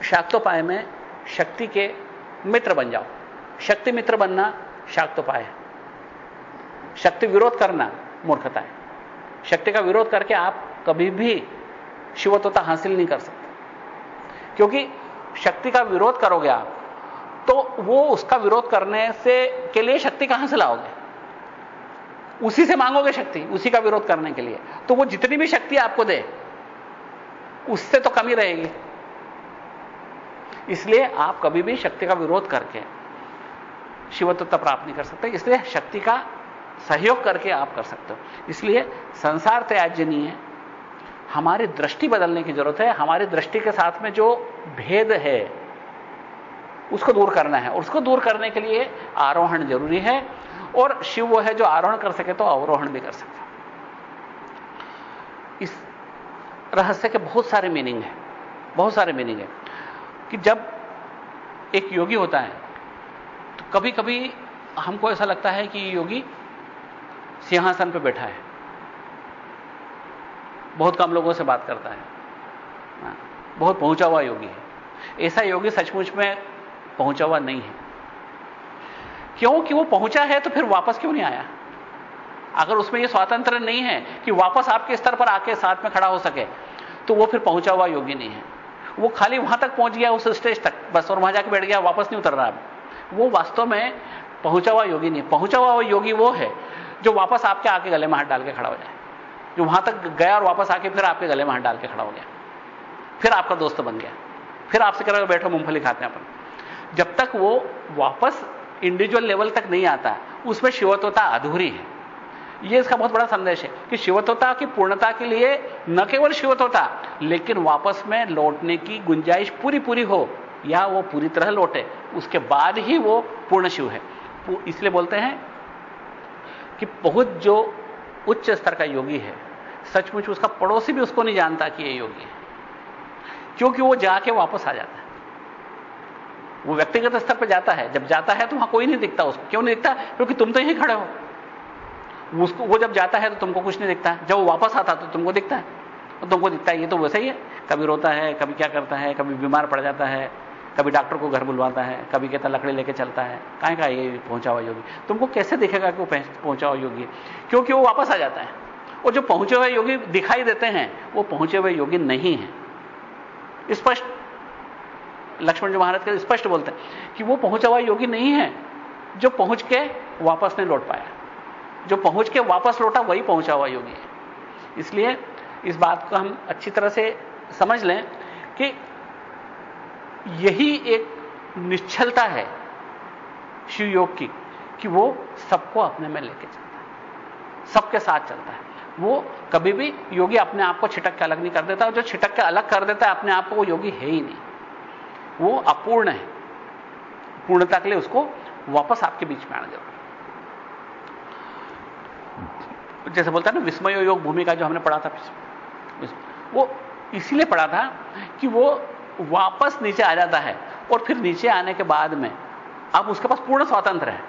शाक्तोपाय में शक्ति के मित्र बन जाओ। शक्ति मित्र बनना शाक्तोपाय है। शक्ति विरोध करना मूर्खता है। शक्ति का विरोध करके आप कभी भी शिवत्वता हासिल नहीं कर सकते। क्योंकि शक्ति का विरोध करोगे आप तो वो उसका विरोध करने से के लिए शक्ति कहाँ से लाओगे? उसी से मांगोगे शक्ति, उसी का विरोध करने के लिए। तो वो जितनी भी शक्ति आपको दे, उससे तो कमी रहेगी। इसलिए आप कभी भी शक्ति का विरोध करके शिवत्वता प्राप्त नहीं कर सकते। इसलिए शक्ति का सहयोग करके आप कर सकते हो। इसलिए संसार त्याज्य नहीं है। हमारी दृष्टि बदलने की ज़रूरत है। हमारी दृष्टि के साथ में जो भेद है, उसको दूर करना है। और उसको दूर करने के लिए आरोहण ज़रूरी है। और शिव वो है जो आरोहण कर सके तो अवरोहण भी कर सकता इस रहस्य के बहुत सारे मीनिंग है। बहुत सारे मीनिंग है। कि जब एक योगी होता है तो कभी कभी हमको ऐसा लगता है कि योगी सिंहासन पर बैठा है। बहुत कम लोगों से बात करता है। हाँ, बहुत पहुँचा हुआ योगी है। ऐसा योगी सचमुच में पहुँचा हुआ नहीं है। क्योंकि वो पहुँचा है तो फिर वापस क्यों नहीं आया? अगर उसमें यह स्वातंत्र नहीं है कि वापस आपके स्तर पर आके साथ में खड़ा हो सके तो वो फिर पहुँचा हुआ योगी नहीं है। वो खाली वहाँ तक पहुँच गया उस स्टेज तक। बस और वहाँ जाके बैठ गया वापस नहीं उतर रहा वो वास्तव में पहुँचा हुआ योगी नहीं पहुँचा हुआ योगी वो है। जो वापस आपके आके गले में हाथ डाल के खड़ा हो जाए। जो वहाँ तक गया और वापस आके फिर आपके गले में हाथ डाल के खड़ा हो गया। फिर आपका दोस्त बन गया। फिर आपसे कह बैठो, मूंगफली खाते हैं अपन। जब तक वो वापस इंडिविजुअल लेवल तक नहीं आता, उसमें शिवत्वता अधूरी है। यह इसका बहुत बड़ा संदेश है कि शिवत्वता की पूर्णता के लिए न केवल शिवत्वता, लेकिन वापस में लौटने की गुंजाइश पूरी पूरी हो, या वो पूरी तरह लौटे, उसके बाद ही वो पूर्ण शिव है। इसलिए बोलते हैं कि बहुत जो उच्च स्तर का योगी है, सचमुच उसका पड़ोसी भी उसको नहीं जानता कि ये योगी है। क्योंकि वो जाके वापस आ जाता है। वो व्यक्तिगत स्तर पर जाता है। जब जाता है तो वहाँ कोई नहीं दिखता उसको। क्यों नहीं दिखता? क्योंकि तुम तो यहीं खड़े हो। उसको, वो जब जाता है तो तुमको कुछ नहीं दिखता। जब वो वापस आता तो तुमको दिखता है। तुमको दिखता है, ये तो वैसे ही है। कभी रोता है, कभी क्या करता है, कभी बीमार पड़ जाता है। कभी डॉक्टर को घर बुलवाता है, कभी कहता लकड़ी लेके चलता है। कहीं का ये पहुँचा हुआ योगी? तुमको कैसे दिखेगा कि वो पहुँचा हुआ योगी? क्योंकि वो वापस आ जाता है। और जो पहुँचे हुए योगी दिखाई देते हैं, वो पहुँचे हुए योगी नहीं है। स्पष्ट, लक्ष्मण जी महाराज के स्पष्ट बोलते हैं कि वो पहुँचा हुआ योगी नहीं है, जो पहुँच के वापस नहीं लौट पाया। जो पहुँच के वापस लौटा, वही पहुँचा हुआ योगी है। इसलिए इस बात को हम अच्छी तरह से समझ लें कि यही एक निश्चलता है शिव योग की, कि वो सबको अपने में लेके चलता है। सबके साथ चलता है। वो कभी भी योगी अपने आप को छिटक के अलग नहीं कर देता, और जो छिटक के अलग कर देता है अपने आप को, वो योगी है ही नहीं। वो अपूर्ण है। पूर्णता के लिए उसको वापस आपके बीच में आना ज़रूरी जैसे बोलता है ना विस्मय योग भूमिका जो हमने पढ़ा था वो इसीलिए पढ़ा था कि वो वापस नीचे आ जाता है और फिर नीचे आने के बाद में अब उसके पास पूर्ण स्वातंत्र है।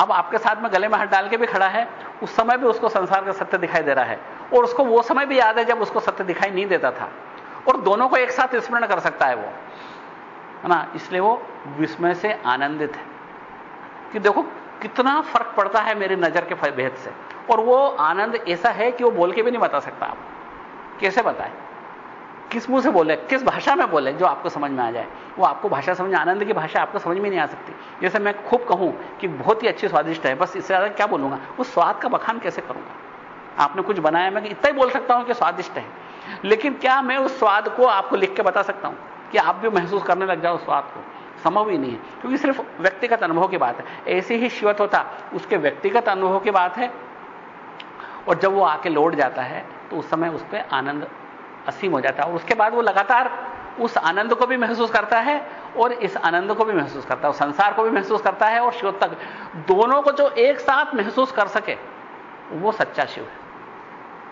अब आपके साथ में गले में हाथ डाल के भी खड़ा है, उस समय भी उसको संसार का सत्य दिखाई दे रहा है और उसको वो समय भी याद है जब उसको सत्य दिखाई नहीं देता था। और दोनों को एक साथ स्मरण कर सकता है वो, है ना? इसलिए वो विस्मय से आनंदित है कि देखो कितना फ़र्क पड़ता है मेरी नज़र के भेद से। और वो आनंद ऐसा है कि वो बोल के भी नहीं बता सकता आप। कैसे बताए? किस मुँह से बोले, किस भाषा में बोले, जो आपको समझ में आ जाए। वो आपको भाषा समझ में, आनंद की भाषा आपको समझ में नहीं आ सकती। जैसे मैं खूब कहूँ कि बहुत ही अच्छी स्वादिष्ट है, बस इससे ज़्यादा क्या बोलूँगा? उस स्वाद का बखान कैसे करूँगा? आपने कुछ बनाया, मैं इतना ही बोल सकता हूँ कि स्वादिष्ट है। लेकिन क्या मैं उस स्वाद को आपको लिख के बता सकता हूँ कि आप भी महसूस करने लग जाओ उस स्वाद को? संभव ही नहीं है, क्योंकि सिर्फ़ व्यक्तिगत अनुभव की बात है। ऐसे ही शिवत होता, उसके व्यक्तिगत अनुभव की बात है, और जब वो आके लौट जाता है तो उस समय उस पर आनंद असीम हो जाता है। और उसके बाद वो लगातार उस आनंद को भी महसूस करता है और इस आनंद को भी महसूस करता है संसार को भी महसूस करता है और शिव तक दोनों को जो एक साथ महसूस कर सके, वो सच्चा शिव है।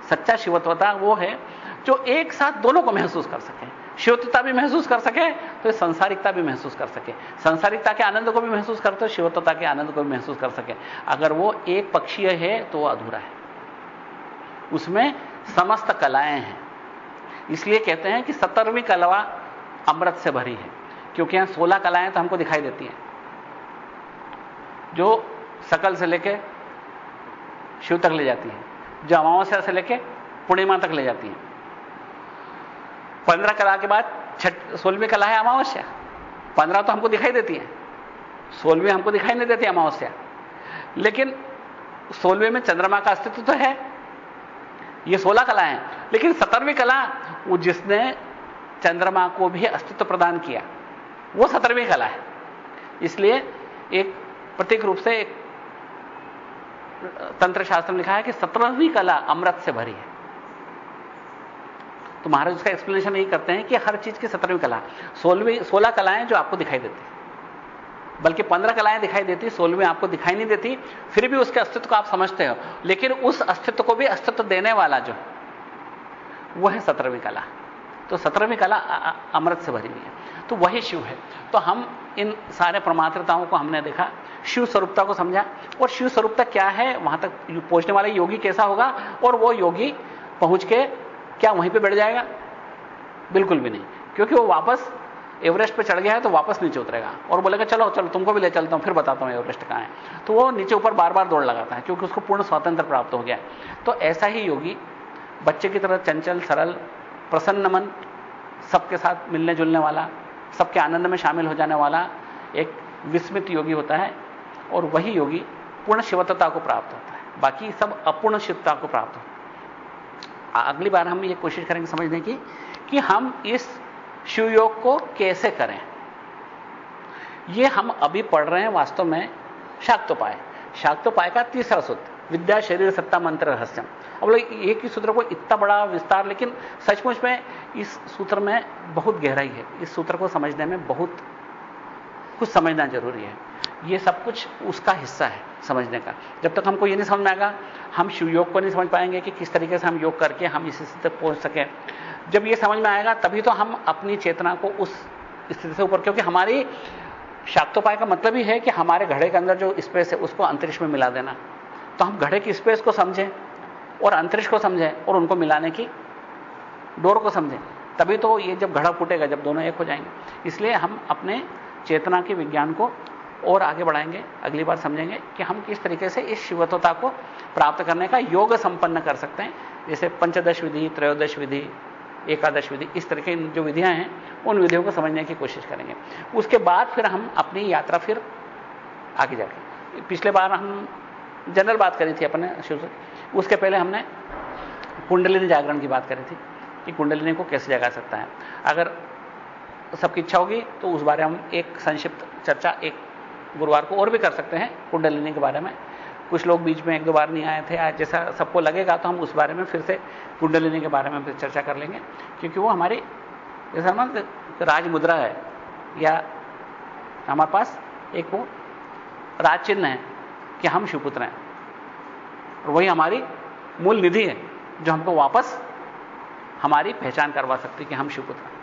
सच्चा शिवत्वता वो है जो एक साथ दोनों को महसूस कर सके। शिवत्वता भी महसूस कर सके तो संसारिकता भी महसूस कर सके। संसारिकता के आनंद को भी महसूस करते हो, शिवत्वता के आनंद को भी महसूस कर सके। अगर वो एक पक्षीय है तो वो अधूरा है। उसमें समस्त कलाएँ हैं। इसलिए कहते हैं कि सत्तरवीं कलवा अमृत से भरी है। क्योंकि यहाँ सोलह कलाएँ तो हमको दिखाई देती हैं। जो सकल से लेके शिव तक ले जाती हैं। जो अमावस्या से लेके पूर्णिमा तक ले जाती हैं। पंद्रह कला के बाद छठ, सोलहवीं कला है अमावस्या। पंद्रह तो हमको दिखाई देती है। सोलहवीं हमको दिखाई नहीं देती अमावस्या। लेकिन सोलहवें में चंद्रमा का अस्तित्व तो है। ये सोलह कला है लेकिन सत्रहवीं कला वो जिसने चंद्रमा को भी अस्तित्व प्रदान किया, वो सत्रहवीं कला है। इसलिए एक प्रतीक रूप से एक तंत्र शास्त्र में लिखा है कि सत्रहवीं कला अमृत से भरी है। तो महाराज उसका एक्सप्लेनेशन यही करते हैं कि हर चीज़ की सत्रहवीं कला, सोलहवीं, सोलह कलाएँ जो आपको दिखाई देती बल्कि पंद्रह कलाएँ दिखाई देती, सोलहवीं आपको दिखाई नहीं देती, फिर भी उसके अस्तित्व को आप समझते हो। लेकिन उस अस्तित्व को भी अस्तित्व देने वाला जो, वो है सत्रहवीं कला। तो सत्रहवीं कला अमृत से भरी हुई है। तो वही शिव है। तो हम इन सारे प्रमात्रताओं को हमने देखा, शिव स्वरूपता को समझा। और शिव स्वरूपता क्या है, वहाँ तक पहुँचने वाला योगी कैसा होगा, और वो योगी पहुँच के क्या वहीं पे बैठ जाएगा? बिल्कुल भी नहीं। क्योंकि वो वापस एवरेस्ट पे चढ़ गया है तो वापस नीचे उतरेगा। और बोलेगा, चलो चलो, तुमको भी ले चलता हूँ, फिर बताता हूँ एवरेस्ट कहाँ है। तो वो नीचे ऊपर बार बार दौड़ लगाता है, क्योंकि उसको पूर्ण स्वातंत्र प्राप्त हो गया तो ऐसा ही योगी, बच्चे की तरह चंचल, सरल, प्रसन्न मन, सबके साथ मिलने जुलने वाला, सबके आनंद में शामिल हो जाने वाला एक विस्मित योगी होता है, और वही योगी पूर्ण शिवत्ता को प्राप्त होता है। बाकी सब अपूर्ण शिवता को प्राप्त होता है। अगली बार हम ये कोशिश करेंगे समझने की कि हम इस शिव योग को कैसे करें? ये हम अभी पढ़ रहे हैं वास्तव में शाक्तोपाय। शाक्तोपाय का तीसरा सूत्र, विद्या, शरीर, सत्ता, मंत्र, रहस्यम। अब लोग एक ही सूत्र को इतना बड़ा विस्तार, लेकिन सचमुच में इस सूत्र में बहुत गहराई है। इस सूत्र को समझने में बहुत कुछ समझना ज़रूरी है। ये सब कुछ उसका हिस्सा है समझने का। जब तक हमको ये नहीं समझ में आएगा, हम शिव योग को नहीं समझ पाएँगे कि किस तरीके से हम योग करके हम इस तक पहुँच सकें। जब ये समझ में आएगा, तभी तो हम अपनी चेतना को उस स्थिति से ऊपर, क्योंकि हमारी शाक्तोपाय का मतलब ही है कि हमारे घड़े के अंदर जो स्पेस है, उसको अंतरिक्ष में मिला देना। तो हम घड़े की स्पेस को समझें और अंतरिक्ष को समझें और उनको मिलाने की डोर को समझें। तभी तो ये जब घड़ा फूटेगा, जब दोनों एक हो जाएँगे। इसलिए हम अपने चेतना के विज्ञान को और आगे बढ़ाएँगे, अगली बार समझेंगे कि हम किस तरीके से इस शिवत्वता को प्राप्त करने का योग संपन्न कर सकते हैं। जैसे पंचदश विधि, त्रयोदश विधि एकादश विधि, इस तरह की जो विधियाँ हैं, उन विधियों को समझने की कोशिश करेंगे। उसके बाद फिर हम अपनी यात्रा फिर आगे जाके पिछले बार हम जनरल बात करी थी अपने शिव से। उसके पहले हमने कुंडलिनी जागरण की बात करी थी कि कुंडलिनी को कैसे जगा सकता है। अगर सबकी इच्छा होगी तो उस बारे हम एक संक्षिप्त चर्चा एक गुरुवार को और भी कर सकते हैं कुंडलिनी के बारे में। कुछ लोग बीच में एक दो बार नहीं आए थे। आज जैसा सबको लगेगा तो हम उस बारे में फिर से कुंडलिनी के बारे में फिर चर्चा कर लेंगे। क्योंकि वो हमारी जैसा हम राज मुद्रा है, या हमारे पास एक वो राज चिन्ह है कि हम शिवपुत्र हैं। और वही हमारी मूल निधि है, जो हमको वापस हमारी पहचान करवा सकती कि हम शिवपुत्र हैं।